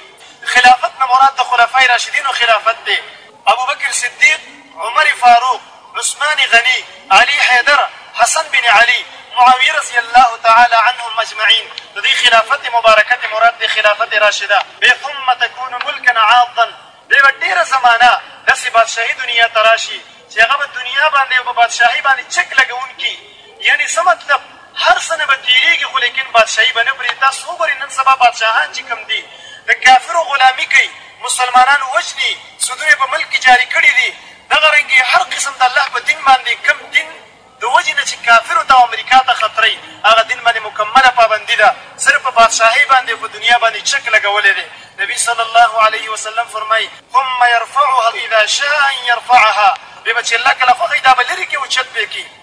J: خلافت نه مراد د خلفای راشدینو خلافت دی ابوبکر صدیق، عمر فاروق، عثمان غني، علي حیدر، حسن بن علي، معاویه رضی الله تعالی عنهم اجمعین د دوی خلافت مبارکه ته مراد دی خلافت راشده به ثم تکون ملکا عاضا بیا به ډېره زمانه داسې بادشاهي دنیا ته راشي چې هغه به دنیا باندې او په بادشاهۍ باندې چک لګوونکي یعنی څه مطلب هر څه نه به تیریږی خو لیکن بادشاهی به نه پریږدی تاسو وګورئ نن سبا بادشاهان چی کوم دی د کافرو غلامی کوي مسلمانان وژنی سودونه په ملک کی جاری کړی دی دغه رنګی هر قسم د الله په دین باندی کوم دین د وجی نه چی کافرو ته او امریکا ته خطره وی هغه دین باندی مکمله پابندی ده صرف په بادشاهی باندی خو دنیا باندی چک لګولی دی نبی صلی الله علیه وسلم فرمایی ثم یرفعها اذا شاء ان یرفعها بیا به چی الله کله خوښه وی دا به لری کی اوچت به کی.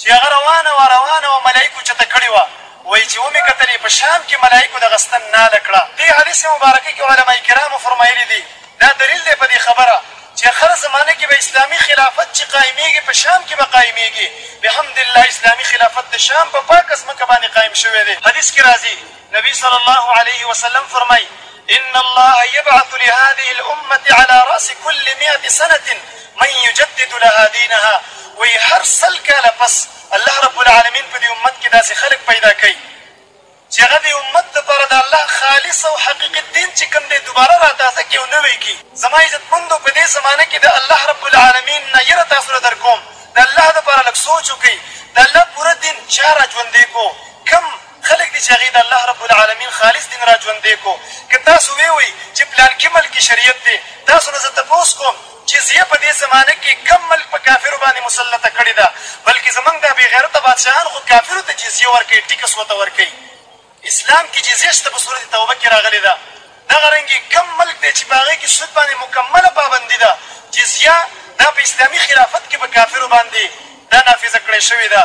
J: چې هغه روانه وه روانه وه ملائکو چته کړې وه وایي چې ومې کتلې په شام کې ملائکو دغه ستن ناله کړه دې حدیث مبارکه کې علماء کرامو فرمایلي دي دا دلیل دی په دې خبره چې اخره زمانه کې به اسلامي خلافت چې قائمېږي په شام کې به قائمېږي بحمد الله اسلامي خلافت د شام په پاکه ځمکه باندې قائم شوی دی حدیث کې راځي نبي صلی الله علیه وسلم فرمائی، ان الله یبعث لهذه الامة علی راس کل مئة سنة من یجدد لها دینها، وایي هر سل کاله پس الله رب العالمین په دې امت کې داسې خلک پیدا کوي چې هغه دې امت لپاره د الله خالص او حقیقي دین چې کوم دی دوباره راتازه کړي او نوی کړي. زما عزتمندو! په دې زمانه کې د الله رب العالمین نه یره تاسو له درکوم، د الله لپاره لږ سوچ وکړئ، د الله پوره دین چا راژوندی کړو؟ کوم خلک دي چې هغې د الله رب العالمين خالص دين را ژوندی کړو که تاسو وې وئ چې پلانکي ملک کې شريعت دې تاسو نه زه تپوس کوم جزيه په دې زمانه کې کوم ملک په کافرو باندې مسلطه کړې ده بلکې زمونږ دا بې غيرته بادشاهان خو کافرو ته جزيه ورکوي ټيکس وته ورکوي اسلام کې جزيه شته په سورت توبه کې راغلې ده دغه رنګې کوم ملک دی چې په هغې کې سود باندې مکمله پابندي ده جزيه دا په اسلامي خلافت کې په کافرو باندې دا نافذه کړی شوې ده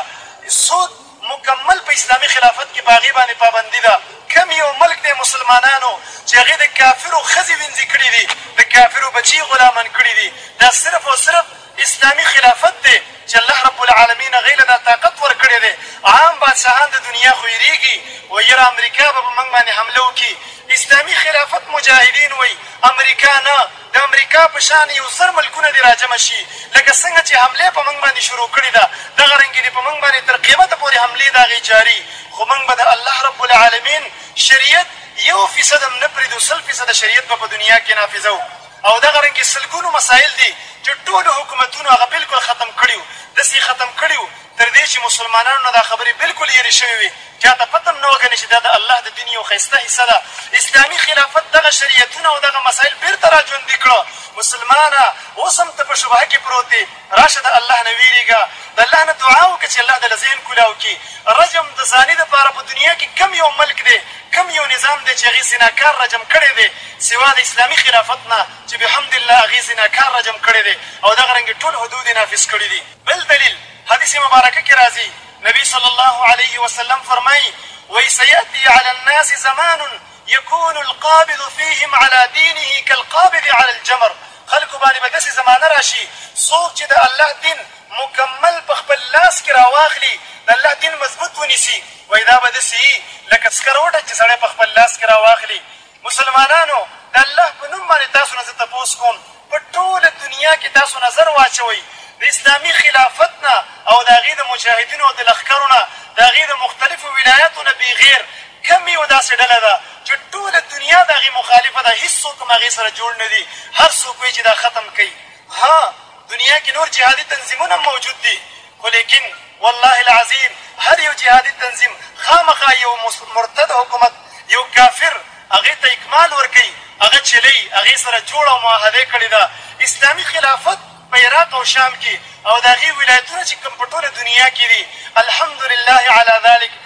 J: سود مکمل په اسلامي خلافت کې په هغې باندې پابندي ده کوم يو ملک دی مسلمانانو چې هغې د کافرو ښځې وينځې کړي دي د کافرو بچي يې غلامان کړي دي دا صرف او صرف اسلامي خلافت دی چې الله رب العالمين هغې له دا طاقت ورکړی دی عام بادشاهان د دنيا خو ويريږي وايي يره امريکا به په موږ باندې حمله وکړي اسلامي خلافت مجاهدين وايي امريکا نه د امریکا په شان یو زر ملکونه دې راجمع شي لکه څنګه چې حمله په موږ باندې شروع کړې ده دغه رنګې دې په موږ باندې تر قیامته پورې حملې داغې جاري خو موږ به د الله رب العالمین شریعت یو فیصد هم نه پریږدو سل فیصده شریعت به په دنیا کې نافذوو او دغه رنګې سلګونو مسایل دي چې ټولو حکومتونو هغه بلکل ختم کړي وو داسې یې ختم کړي وو تر دې چې مسلمانانو نه دا خبرې بلکل لېرې شوې وې، چا ته پته هم نه وه کنې چې دا د الله د دین یو ښایسته حصه ده. اسلامي خلافت دغه شریعتونه او دغه مسایل بېرته را ژوندي کړه. مسلمانه! اوس هم ته په شبهه کې پروت یې، راشه د الله نه وېرېږه، د الله نه دعا وکړه چې الله دله ذهن کولاو کړي. رجم د زاني لپاره په دنیا کې کوم یو ملک دی، کوم یو نظام دی چې هغې زناکار رجم کړی دی سوا د اسلامي خلافت نه چې بحمد الله هغې زناکار رجم کړی دی او دغه رنګې ټول حدود یې نافذ کړي دي. بل دليل، حديث مبارک کي راځي، نبي صلی الله عليه وسلم فرمايي، وايي، سيأتي علی الناس زمان يکون القابض فيهم علی دينه کالقابض علی الجمر، خلکو باندي به داسي زمانه راشي، څوک چي د الله دين مکمل په خپل لاس کي راواخلي، د الله دين مضبوط ونيسي، وايي، دا به داسي يي لکه سکروټه چي سړی په خپل لاس کي راواخلي، مسلمانانو! د الله په نوم باندې تاسو نه زه تپوس کوم، په ټوله دنیا کې تاسو نظر واچوئ، د اسلامي خلافت نه او د هغې د مجاهدینو د لښکرو نه، د هغې د مختلفو ولایاتو نه بېغېر، کوم یو داسې ډله ده چې ټوله دنیا د هغې مخالفه ده، هېڅوک هم هغې سره جوړ نه دي، هر څوک وایي چې دا ختم کړئ. هه! دنیا کې نور جهادي تنظیمونه هم موجود دي، خو ليکن والله العظيم هر يو جهادي تنظيم خامخا يو مرتد حکومت يو کافر هغه ته اکمال ورکوي هغه چلي هغه سره جوړه او معاهده کړي ده اسلامي خلافت په عراق او شام کي او د هغه ولايتونه چي کوم په ټوله دنيا کي دي الحمدلله علي ذلک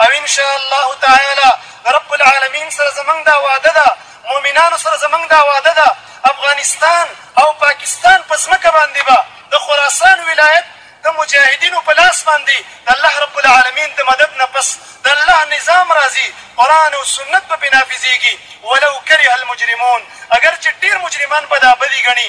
J: او ان شاء الله تعالی رب العالمين سره زمونږ دا وعده ده مؤمنانو سره زمونږ دا وعده ده افغانستان او پاکستان په ځمکه باندې به د خراسان ولایت د مجاهدینو په لاس باندې د الله رب العالمین د مدد نه پس د الله نظام راځي قرآن او سنت به پرې نافظېږي ولو کره المجرمون اګر چې ډېر مجرمان به دا بدي ګڼي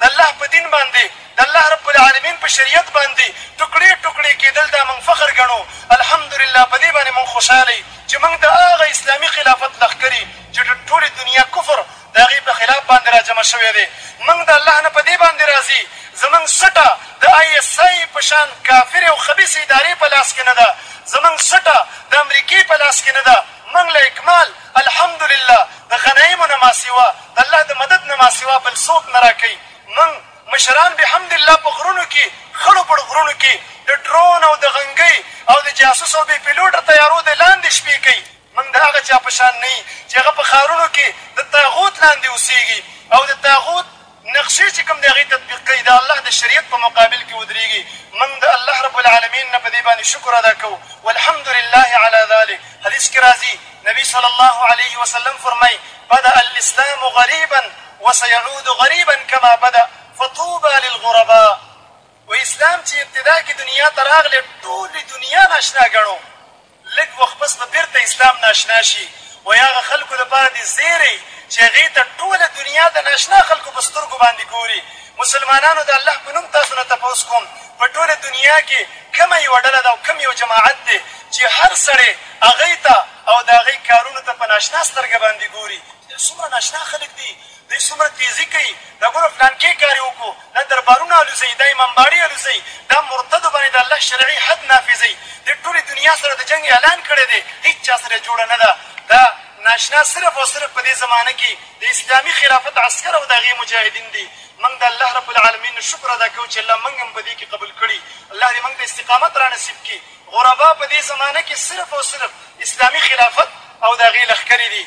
J: دالله په دين باندې دالله رب العالمين په شريعت باندې ټوکړې ټوکړې کيدل دا مونږ فخر ګڼو الحمدالله په دې باندې مونږ خوشحاله يي چې مونږ د هغه اسلامي خلافت لښکري چې د ټولې دنيا کفر د هغې په خلاف باندې را جمع شوی دی مونږ د الله نه په دې باندې راضي زمونږ سټه د آی ايس آی په شان کافرې او خبيثې ادارې په لاس کې نه ده زمونږ سټه د امريکې په لاس کې نه ده مونږ له اکمال الحمدلله د غنايمو نه ماسيوا د الله د مدد نه ماسيوا بل څوک نه راکوي مونږ مشران بحمدالله په غرونو کي خړو پړو غرونو کي د ډرون او د غنګۍ او د جاسوس او بي پيلوټه طيارو د لاندي شپې کوي مونږ د هغه چا په شان نه يي چي هغه په ښارونو کي د طاغوت لاندي اوسيږي او د طاغوت نقشې چې کوم دی هغه تطبیق کړئ د الله د شریعت په مقابل کې ودریږي موږ د الله رب العالمین نه په دې باندې شکر ادا کوو والحمد لله علی ذلک حدیث کې راځي نبی صلی الله علیه وسلم فرمایي بدأ الاسلام غریبا وسیعود غریبا کما بدأ فطوبی للغرباء و اسلام چې ابتدا کې دنیا ته راغلی ټولې دنیا ناشنا ګڼو لږ وخت پس به بیرته اسلام ناشنا شي وایي هغه خلکو لپاره دې زیری چې هغې ته ټوله دنیا د ناشنا خلکو په سترګو باندې ګوري مسلمانانو د الله په نوم تاسو نه تپوس کوم په ټوله دنیا کې کومه یوه ډله ده او کوم یو جماعت دی چې هر سړی هغې ته او د هغې کارونو ته په ناشنا سترګه باندې ګوري دا څومره ناشنا خلک دي دی څومره تیزی کوی دا ګوره فلانکی کاری وکړو دا دربارونه الوزی دا امامباړی الوزی دا مرتدو باندی د الله شرعی حد نافذوی دی ټولی دنیا سره د جنګ اعلان کړی دی هیچا سره یې جوړه نده دا ناشنا صرف او صرف په دی زمانه کی د اسلامی خلافت عسکر او د هغی مجاهدین دی موږ د الله رب العالمین نه شکر ادا کوو چی الله موږ هم په دی کی قبول کړی الله دی موږ ته استقامت را نصیب کړي غربا په دی زمانه کی صرف او صرف اسلامی خلافت او د هغی لښکری دی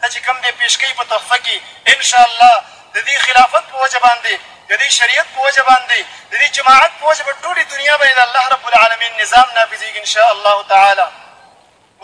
J: ته چې کوم دې پېش کوي په تحفه کې انشاالله د دې خلافت په وجه باندې د دې شريعت په وجه باندې د دې جماعت په وجه په ټولې دنيا باندې د الله رب العالمين نظام نافذېږي انشاالله تعالی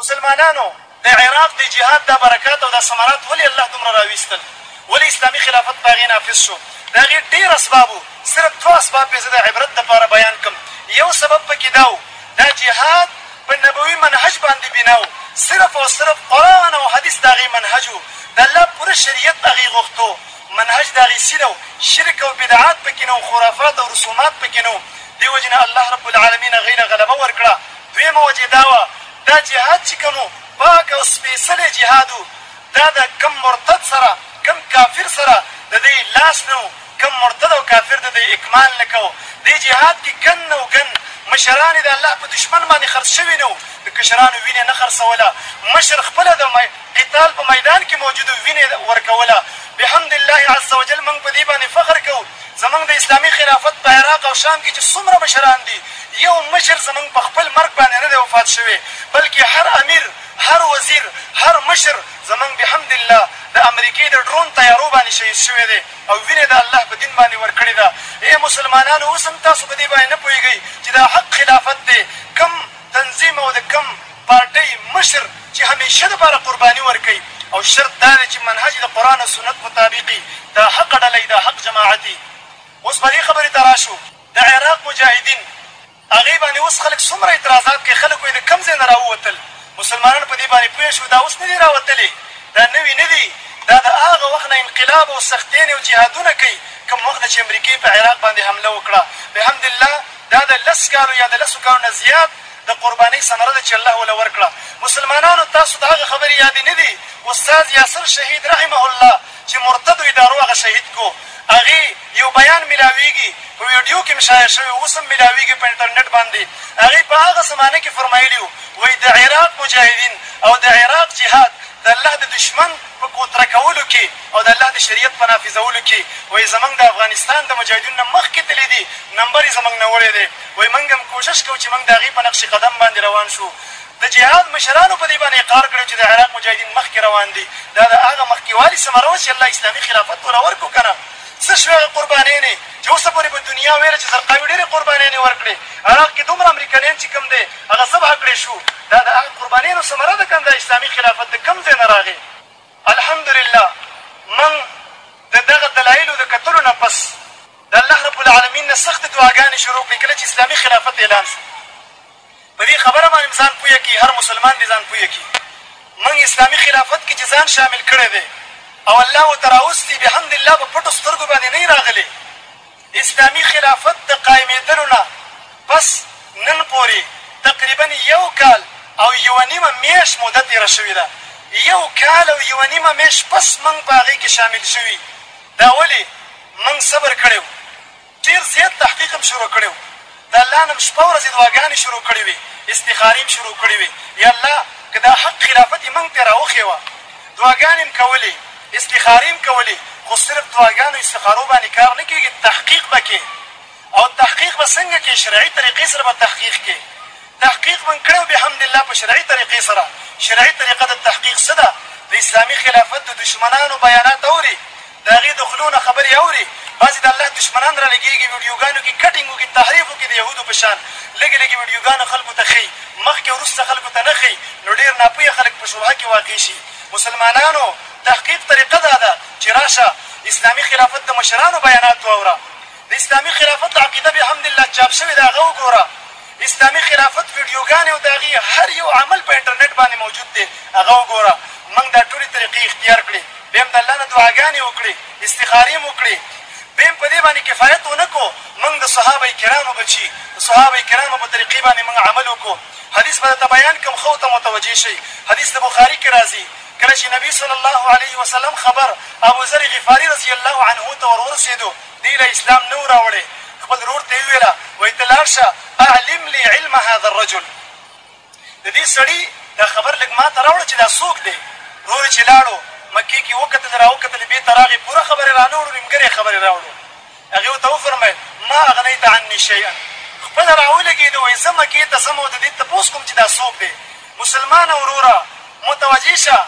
J: مسلمانانو د عراق د جهاد دا برکات او دا ثمرات ولې الله دومره راويستل ولې اسلامي خلافت په هغې نافذ شو د هغې ډېر اسباب صرف دوه اسباب به زه د عبرت دپاره بیان کړم یو سبب پکې دا و دا جهاد په نبوي منهج باندې بنا و، صرف او صرف قرآن او حديث د هغې منهج و، د الله پوره شريعت د هغې غوښتو منهج د هغې سينه و، شرک او بدعات په کې نه و، خرافات او رسومات په کې نه و، دې وجې نه الله رب العالمين هغې له غلبه ورکړه، دويمه وجه دا وه دا جهاد چې کوم و پاک او سپېڅلی جهاد و، دا د کوم مرتد سره کوم کافر سره د دې لاس نه و، کوم مرتد او کافر د دی اکمال نه کوو دی جهاد کی کن نه و ګن مشران یې د الله په دشمن باندې خرڅ شوی نه و د کشرانو وینه نه خرڅوله مشر خپله د قتال په میدان کی موجود و وینه یې ورکوله بحمد الله عزوجل مونږ په دی باندې فخر کوو زمونږ د اسلامی خلافت په عراق او شام کی چې څومره مشران دی یو مشر زمونږ په خپل مرګ باندې نه دی وفات شوی بلکه هر امیر هر وزیر هر مشر زمونږ بحمد الله د امریکې د ډرون طیارو باندې شهید شوی دی. او وینه یې د الله په دین باندې ورکړې ده ای مسلمانانو اوس هم تاسو په دې باندې نه پوهیږئ چې دا حق خلافت دی کوم تنظیم او د کوم پارټۍ مشر چې همیشه لپاره قرباني ورکوي او شرط دا دی چې منهج یې د قرآن او سنت مطابق وي دا حق ډله یې دا حق جماعت یې اوس به دې خبرې ته راشو د عراق مجاهدین هغې باندې اوس خلک څومره اعتراضات کوي خلک وایي د کوم ځای نه راووتل مسلمانان په دې باندې پوه شوي دا اوس نه دي راوتلي دا نوي نه دي دا د هغه وخت نه انقلاب او سختېنې او جهادونه کوي کوم وخت نه چې امریکې په عراق باندې حمله وکړه بحمد الله دا د لس کالو یا د لسو کالو نه زیات د قربانۍ ثمره ده چې الله وله ورکړه مسلمانانو تاسو ته هغه خبرې یادې نه دي استاد یاسر شهید رحمه الله چې مرتدو ادارو هغه شهید کو هغې یو بیان ملاویږي په ویډیو کې هم شایع شوی اوس هم ملاویږي په انټرنیټ باندې هغه په هغه زمانه کې فرمایلي وو وایي د عراق مجاهدین او د عراق جهاد د الله د دشمن په کوتره کولو کې او د الله د شریعت په نافذولو کې وایي زمونږ د افغانستان د مجاهدینو نه مخکې تللي دي نمبر یې زمونږ نوړی دی وایي مونږ هم کوشش کوو چې مونږ د هغوی په نقش قدم باندې روان شو د جهاد مشرانو په دې باندې اقرار کړی چې د عراق مجاهدین مخکې روان دي دا د هغه مخکې والي ثمره وه چې الله اسلامي خلافت ورور کړو کنه څه شوې هغه قربانېنې چې اوسه پورې به دنيا وېله چې زرقاوي ډېرې قربانېنې ورکړې عراق کې دومره امريکنېن چې کوم دی هغه زبح کړې شو دا د هغه قربانېنو ثمره ده کنه دا اسلامي خلافت د کوم ځای نه راغې الحمدلله موږ د دغه دلایلو د کتلو نه پس د الله رب العالمین نه سختې دعاګانې شروع کړې کله چې اسلامي خلافت اعلان شو په دې خبره باندې ځان پوه کړي هر مسلمان دې ځان پوه کړي موږ اسلامي خلافت کې چې ځان شامل کړی دی او الله و تراوستي بحمد الله په پټو سترګو باندې نه راغلي اسلامي خلافت د قائمېدلو نه پس نن پورې تقریبا یو کال او یو نیمه میش موده تیر شوی ده یو کال او یو نیمه میش پس موږ په هغه کې شامل شوی دا ولی موږ صبر کړو ډېر زيات تحقيق هم شروع کړی وو د الله نه هم شپه ورځې دعاګانې شروع کړې وې استخارې هم شروع کړې وې يا الله که دا حق خلافت يې مونږ ته راوښېوه دعاګانې هم کولې استخارې هم کولې خو صرف دعاګانو استخارو باندې کار نه کېږي تحقيق به کې او تحقيق به څنګه کې شرعي طريقې سره به تحقيق کې تحقيق مونږ کړی بحمد الله په شرعي طريقې سره شرعي طريقه د تحقيق څه ده د اسلامي خلافت د دشمنانو بيانات اوري د هغې د خلو نه خبرې اورې بعضې د الله دشمنان را لګېږې ويډيو ګانو کې کټينګ وکې تعريف وکې د يهودو په شان لږې لږې ويډيو ګانو خلکو ته ښيي مخکې او روسته خلکو ته نه ښيي نو ډېر ناپويه خلک په شبهه کې واقع شي مسلمانانو تحقيق طريقه دا ده چې راشه اسلامي خلافت د مشرانو بيانات واوره د اسلامي خلافت عقیده بحمدالله چاپ شوې ده هغه وګوره اسلامي خلافت ویډیوګانې او د هغې هر یو عمل په انټرنیټ باندې موجود دی هغه وګوره موږ دا ټولې طریقې اختیار کړې بیا هم د الله نه دعاګانې وکړې استخارې هم وکړې بیا هم په دې باندې کفایت ونه کړو موږ د صحابه کرامو بچي د صحابه کرامو په طریقې باندې موږ عمل وکړو حدیث به درته بیان کړم ښه ورته متوجه شئ حدیث د بخاري کې راځي کله چې نبي صلی الله علیه وسلم خبر ابوذر غفاري رضی الله عنه ته ور ورسېدو دی لا اسلام نه وو راوړی خپل رور ته یی وویل وایی ته لاړ شه اعلم لی علم هذا الرجل ددی سړی دا خبر لږ ماته راوړه چی دا څوک دی رور یی چی لاړو مکی کی وکتل را وکتل بیرته راغی پوره خبر رانه وړو نیمګری خبر راوړو هغه ورته وفرمایل ما اغنیت عنی شیئا خپل راولګیدو وایی زه مکی ته ځم او ددی تپوس کوم چی دا څوک دی مسلمانه وروره متوجه شه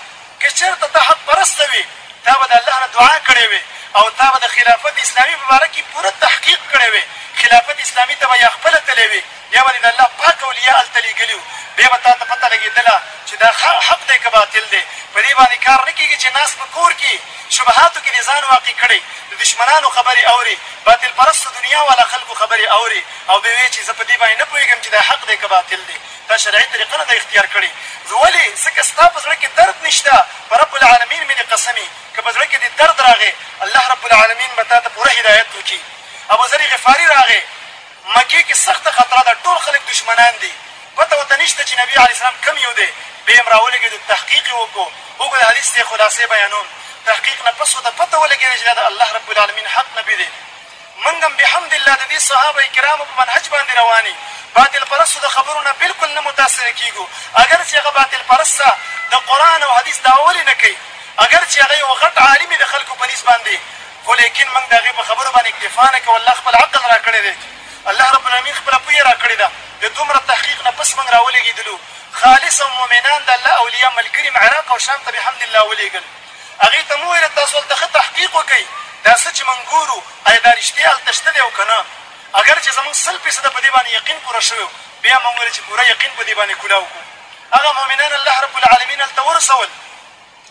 J: که چېرته ته حق پرسته وې، تا به د الله نه دعا کړې وې او تا به د خلافت اسلامي په باره کې پوره تحقیق کړې وې، خلافت اسلامي ته به یا خپله تلې وې، یا به دې د الله پاک اولیاء هلته لېږلي وو، بیا به تاته پته لګېدله چې دا حق دی که باطل دی، په دې باندې کار نه کېږي چې ناست په کور کې شبهاتو کې دې ځان واقع کړی، د دښمنانو خبرې اورې، باطل پرستو دنیا والا خلکو خبرې اورې او بیا وایې چې زه په دې باندې نه پوهېږم چې دا حق دی که باطل دی. تا شرعي طريقه نه ده اختيار کړې نو ولې ځکه ستا په زړه کې درد نشته په رب العالمين مې دې قسم وي که په زړه کې دې درد راغی الله رب العالمين به تاته پوره هدايت وکړي ابوذر غفاري راغی مکې کې سخته خطره ده ټول خلک دشمنان دي پته ورته نشته چې نبي عليه السلام کوم يو دی بیا يې هم راولېږېدو تحقيق يې وکړو اوږو د حديث دی خلاصې بیانوم تحقيق نه پس ورته پته ولګېده چې دا د الله رب العالمين حق نبي دی مونږ هم بحمد الله د دې صحابه کرامو په منهج باندې روان یی باطل پرستو د خبرو نه بلکل نه متاثره کیږو اګر چې هغه باطل پرسته د قران او حدیث دعوه ولې نه کوي اګر چې هغه یو غټ عالم یی د خلکو په نس باندې خو لیکن مونږ د هغه په خبرو باندې اکتفا نه کوو الله خپل عقل راکړی دی الله رب العالمین خپله پوهه راکړې ده د دومره تحقیق نه پس مونږ راولیږیدلو خالص او مومنان د الله اولیاء ملګري هم عراق او شام ته بحمد الله ولیږل هغوی ته مه ویل تاسو هلته ښه تحقیق وکړئ، دا څه چې موږ ګورو ایا دا رښتیا هلته شته دی او که نه؟ اګر چې زموږ سل فیصده په دې باندې یقین پوره شوی و، بیا موږ ولې چې پوره یقین په دې باندې کولاو کړو؟ هغه مؤمنان الله رب العالمین هلته ورسول،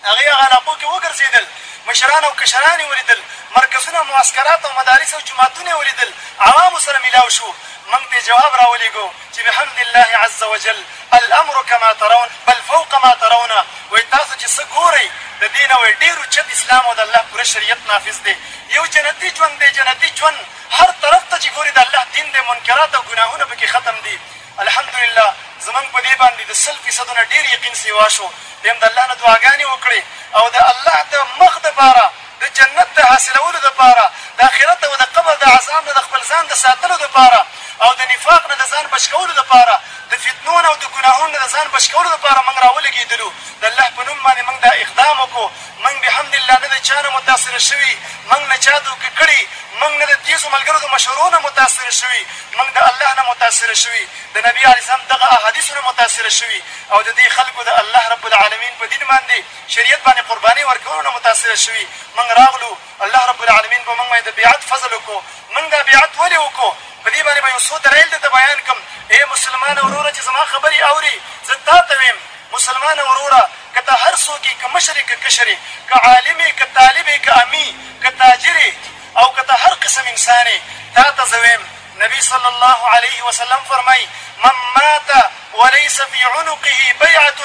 J: هغوی هغه علاقو کې وګرځېدل، مشران او کشران یې ولیدل، مرکزونه، معسکرات او مدارس او جوماتونه یې ولیدل، عوامو سره ملاو شو، موږ ته یې جواب راولېږه. چې بحمد الله عز وجل الامر کما ترون بل فوق ما ترون وایي تاسو چې څه ګورئ د دې نه وایي ډېر اوچت اسلام او د الله پوره شریعت نافذ دی یو جنتي ژوند دی جنتي ژوند هر طرف ته چې ګوري د الله دین دی منکرات او ګناهونه پکې ختم دي الحمد لله زمونږ په دې باندې د سل فیصدو نه ډېر یقین سیوا شو بیا هم د الله نه دعاګانې وکړې او د الله د مخ دپاره د جنت د حاصلولو دپاره، د اخرت او د قبر د عذاب نه د خپل ځان د ساتلو دپاره او د نفاق نه د ځان بچ کولو دپاره، د فتنو نه او د ګناهونو نه د ځان بچ کولو دپاره مونږ راولږېدلو، د الله په نوم باندې مونږ دا اقدام وکړو، مونږ بحمد الله نه د چا نه متاثره شوي، مونږ نه چا دوکه کړي، مونږ نه د تېزو ملګرو د مشورو نه متاثره شوي، مونږ د الله نه متاثره شوي، د نبي علیه السلام دغه احادیثو نه متاثره شوي او د دې خلکو د الله رب العالمین په دین باندې شریعت باندې قربانۍ ورکولو نه متاثره شوي مونږ راغلو الله رب العالمین په مونږ باندې د بیعت فضل وکړو مونږ دا بیعت ولې وکړو په دې باندې به یو څو دلایل درته بیان کړم ای مسلمانه وروره چې زما خبرې اورې زه تاته ویم مسلمانه وروره که ته هر څوک یې که مشر یې که کشر یې که عالم یې که طالب یې که امي که تاجر یې او که ته هر قسم انسان یې تاته زه ویم نبي صلی الله علیه وسلم فرمائی، من مات ولیس فی عنقه بیعة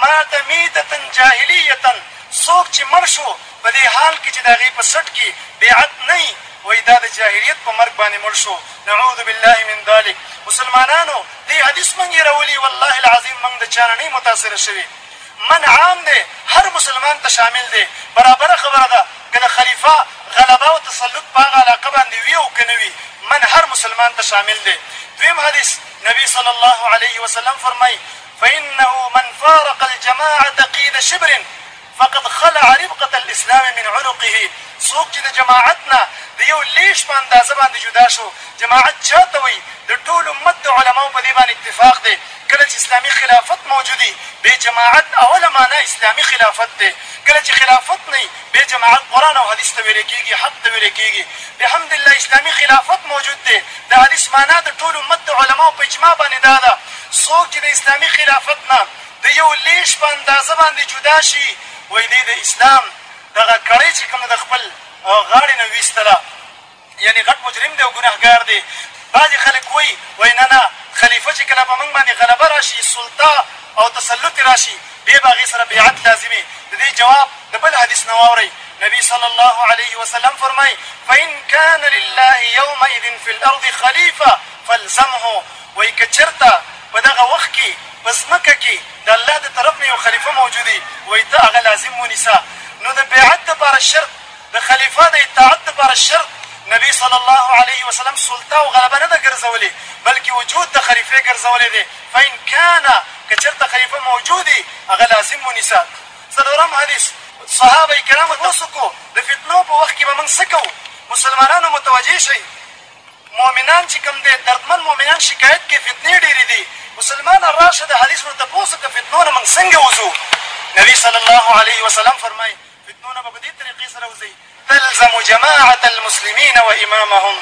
J: مات میتة جاهلیة، څوک چې مړ شو په دې حال کې چې د هغې په څټ کې بیعت نه وي، وایي دا د جاهلیت په مرګ باندې مړ شو، نعوذ بالله من ذلک. مسلمانانو! دې حدیث مونږ هیرولی، والله العظیم مونږ د چا نه نه یو متاثره شوي. من عام دی هر مسلمان ته شامل دی برابره خبره ده که د خلیفه غلبه او تسلط په هغه علاقه باندې وي او که نه وي من هر مسلمان ته شامل دی دویم حدیث نبی صلی الله علیه وسلم فرمایي فانه من فارق الجماعة قید شبر فقد خلع ربقة الاسلام من عنقه څوک چې د جماعت نه د یو لیش په اندازه باندې جدا شو جماعت چاته وایي د ټول امت د علماو په دې باندې اتفاق دی کله چې اسلامي خلافت موجود وي بې جماعت اوله معنی اسلامي خلافت دی کله چې خلافت نه وي بې جماعت قران او حديث ته ويلې کيږي حق ته ويلې کيږي بحمد الله اسلامي خلافت موجود دی د حديث معنی د ټول امت د علماو په اجماع باندې دا ده څوک چې د اسلامي خلافت نه د يو ليش په اندازه باندې جدا شي وایي دی د اسلام دغه کړۍ چې کومه د خپل غاړې نه ويستله یعنې غټ مجرم دی او ګنهګار دی. بعضې خلک وایي، وایي نه نه، خلیفه چې کله په موږ باندې غلبه راشي، سلطه او تسلط یې راشي، بیا به هغې سره بیعت لازمې. د دې جواب د بل حدیث نه واورئ، نبي صلی الله علیه وسلم فرمایي، فإن کان لله یومئذ فی الأرض خلیفة فالزمه، وایي که چېرته په دغه وخت کې په ځمکه کې د الله د طرف نه یو خلیفه موجود وي، وایي ته هغه لازم ونیسه. نو د بیعت لپاره شرط د خلیفه د اطاعت لپاره شرط نبی صلی الله علیه وسلم سلطه او غلبه نه ده ګرځولې بلکې وجود د خلیفه ګرځولی دی، فان کان، که چېرته خلیفه موجود وي هغه لازم ونیسه. څلورم حدیث، صحابه کرامو ته وسکو د فتنو په وخت کې به موږ څه کوو؟ مسلمانانو متوجه شئ مؤمنان چې کوم دی دردمن مؤمنان شکایت کوي فتنې ډېرې دي مسلمانه راشه د حدیث نه تپوس وکړه فتنو نه موږ څنګه وځو؟ نبی صلی الله علیه وسلم فرمایي. فتنو نه به په دې طریقې سره وځئ. تلزم جماعة المسلمین و امامهم،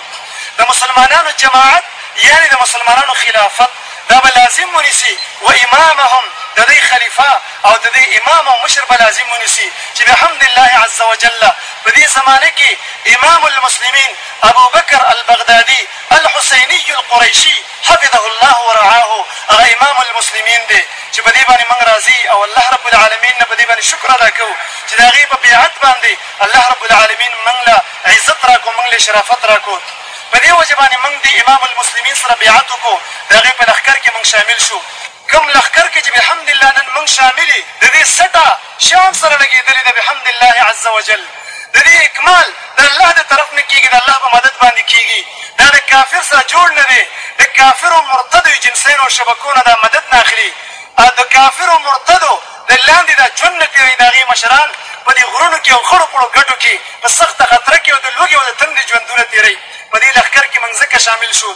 J: د مسلمانانو جماعت یعنې د مسلمانانو خلافت دا به لازم ونیسي، و امامهم، د دوی خلیفه او د دوی امام او مشر به لازم ونیسي چې بحمد الله عز وجل په دې زمانه کې امام المسلمین ابوبکر البغدادي الحسیني القریشي حفظه الله ورعاه هغه امام المسلمين دی چې په دې باندې موږ راضي او الله رب العالمين نه په دې باندې شکر ادا کوو چې د هغې په بيعت باندې الله رب العالمين موږ له عزت راکړو موږ له شرافت راکړو په دې وجه باندې موږ د امام المسلمين سره بيعت وکړو د هغې په لښکر کې موږ شامل شو کوم لښکر کې چې بحمد الله نن مونږ شامل یې د دې سټه شان سره لګېدلي ده بحمد الله عز وجل د دې اکمال د الله د طرف نه کېږي د الله په مدد باندې کېږي دا د کافر سره جوړ نه دی د کافرو مرتدو ایجنسیو او شبکو نه دا مدد نه اخلي د کافرو مرتدو د لاندې دا ژوند نه تېروي د هغې مشران په دې غرونو کې او خړو پړو ګټو کې په سخته خطره کې او د لوږې او د تندې ژوندونه تېروي په دې لښکر کې موږ ځکه شامل شو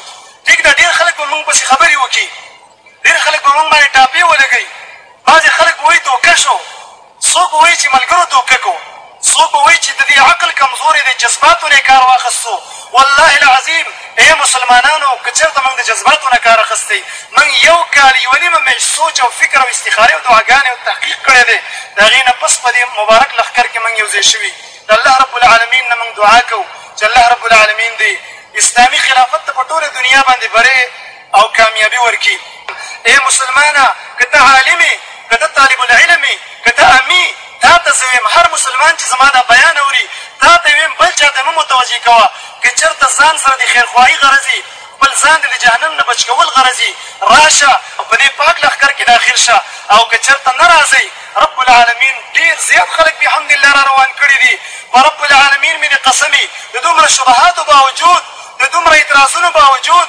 J: ټیک ده ډېر خلک به موږ پسې خبرې وکړي ډېر خلک په موږ باندې ټاپې ولګوي، بعضې خلک به وايي دوکه شو، څوک به وايي چې ملګرو دوکه کو، څوک به وايي چې د دې عقل کمزوری دی، جذباتو نه یې کار واخستو، والله العظیم ای مسلمانانو که چېرته موږ د جذباتو نه کار اخستی، موږ یو کال یوه نیمه میاشت سوچ او فکر او استخارې او دعاګانې او تحقیق کړی دی، د هغې نه پس په دې مبارک لښکر کې موږ یو ځای شوي، د الله رب العالمین نه موږ دعا کوو چې الله رب العالمین دې اسلامي خلافت ته په ټولې دنیا باندې بری او کامیابي ورکړي اې مسلمانه که ته عالم یې که ته طالب العلم یې که ته امي تا ته زه ویم هر مسلمان چې زما دا بیان اوري تا ته ویم بل چا ته مه متوجه کوه که چرته ځان سره د خیرخواهي غرض یې خپل ځان د د جهنم نه بچ کول غرض یې راشه او په دې پاک لښکر کې داخل شه او که چرته نه راځئ رب العالمین ډېر زیات خلک بحمد الله را روان کړي دي په رب العالمین مې د قسم د دومره شبهاتو باوجود د دومره اعتراضونو باوجود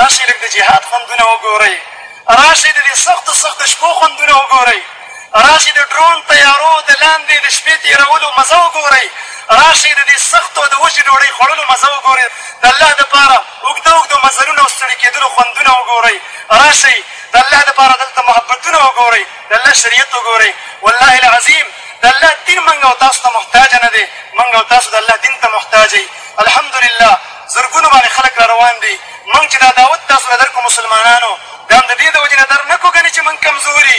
J: راشئ لږ د جهاد خوندونه وګورئ، راشئ د دې سختو سختو شپو خوندونه وګورئ، راشئ د ډرون طیارو د لاندې د شپې تېرولو مزه وګورئ، راشئ د دې سختو د وچې ډوډۍ خوړلو مزه وګورئ، د الله دپاره اوږده اوږده مزلونه او ستړي کېدلو خوندونه وګورئ، راشئ د الله دپاره دلته محبتونه وګورئ، د الله شریعت وګورئ، والله العظیم د الله دین موږ او تاسو ته محتاج نه دی، موږ او تاسو د الله دین ته محتاج یئ. الحمدلله. زرګونو باندې خلک را روان دي مونږ چې دا دعوت تاسو له درکو مسلمانانو دا هم د دې د وجې نه در نکو ګنې چې مونږ کمزوري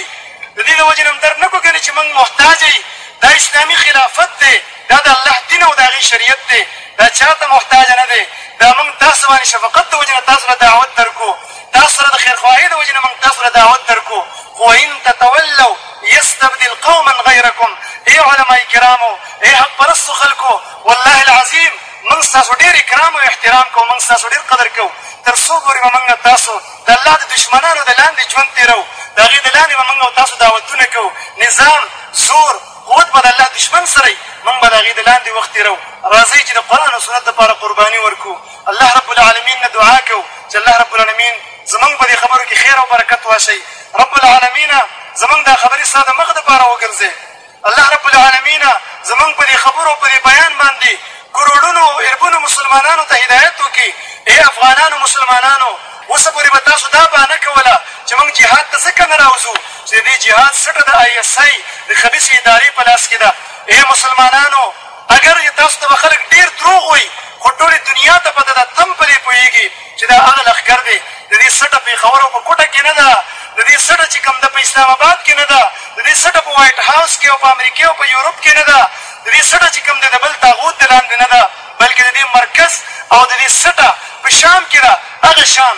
J: د دې د وجې نه هم در نکو ګنې چې مونږ محتاج یی دا اسلامي خلافت دی دا د الله دین او د هغې شریعت دی دا چا ته محتاج نه دی دا مونږ تاسو باندې شفقت د وجې نه تاسو له دعوت در کو تاسو سره د خیرخواهۍ د وجې نه مونږ تاسو له دعوت در کو خو ان تتولو یستبدل قوما غیرکم ای علماء کرامو ای حق پرستو خلکو والله العظیم مونږ ستاسو ډېر اکرام او احترام کوو، مونږ ستاسو ډېر قدر کوو، تر څو پورې به مونږ تاسو د الله د دښمنانو د لاندې ژوند تېروو، د هغې د لاندې به مونږ او تاسو دعوتونه کوو، نظام، زور، قوت به د الله دښمن سره وي، مونږ به د هغې د لاندې وخت تېروو، راځئ چې د قرآن او سنت لپاره قرباني ورکړو، الله رب العالمين نه دعا کوو چې الله رب العالمين زمونږ په دې خبرو کې خير او برکت واچوي، رب العالمينه! زمونږ دا خبرې ستا د مخ لپاره وګرځوې، الله رب العالمين زمونږ په دې خبرو او په دې بيان باندې کروړونو او اربونو مسلمانانو ته هدايت وکړي اې افغانانو مسلمانانو اوسه پورې به تاسو دا بهانه کوله چې مونږ جهاد ته ځکه نه راوځو چې د دې جهاد سټه د آی اس آی د خبيثې ادارې په لاس کې ده اې مسلمانانو اګر چې تاسو ته به خلک ډېر دروغ ووايي، خو ټولې دنيا ته پته ده، ته هم په دې پوهېږې چې دا هغه لښکر دی، د دې سټه پېښور او په کوټه کې نه ده، د دې سټه چې کوم ده په اسلام اباد کې نه ده، د دې سټه په وايټ هاوس کې او په امريکې او په يورپ کې نه ده، د دې سټه چې کوم ده د بل طاغوت د لاندې نه ده، بلکې د دې مرکز او د دې سټه په شام کې ده، هغه شام.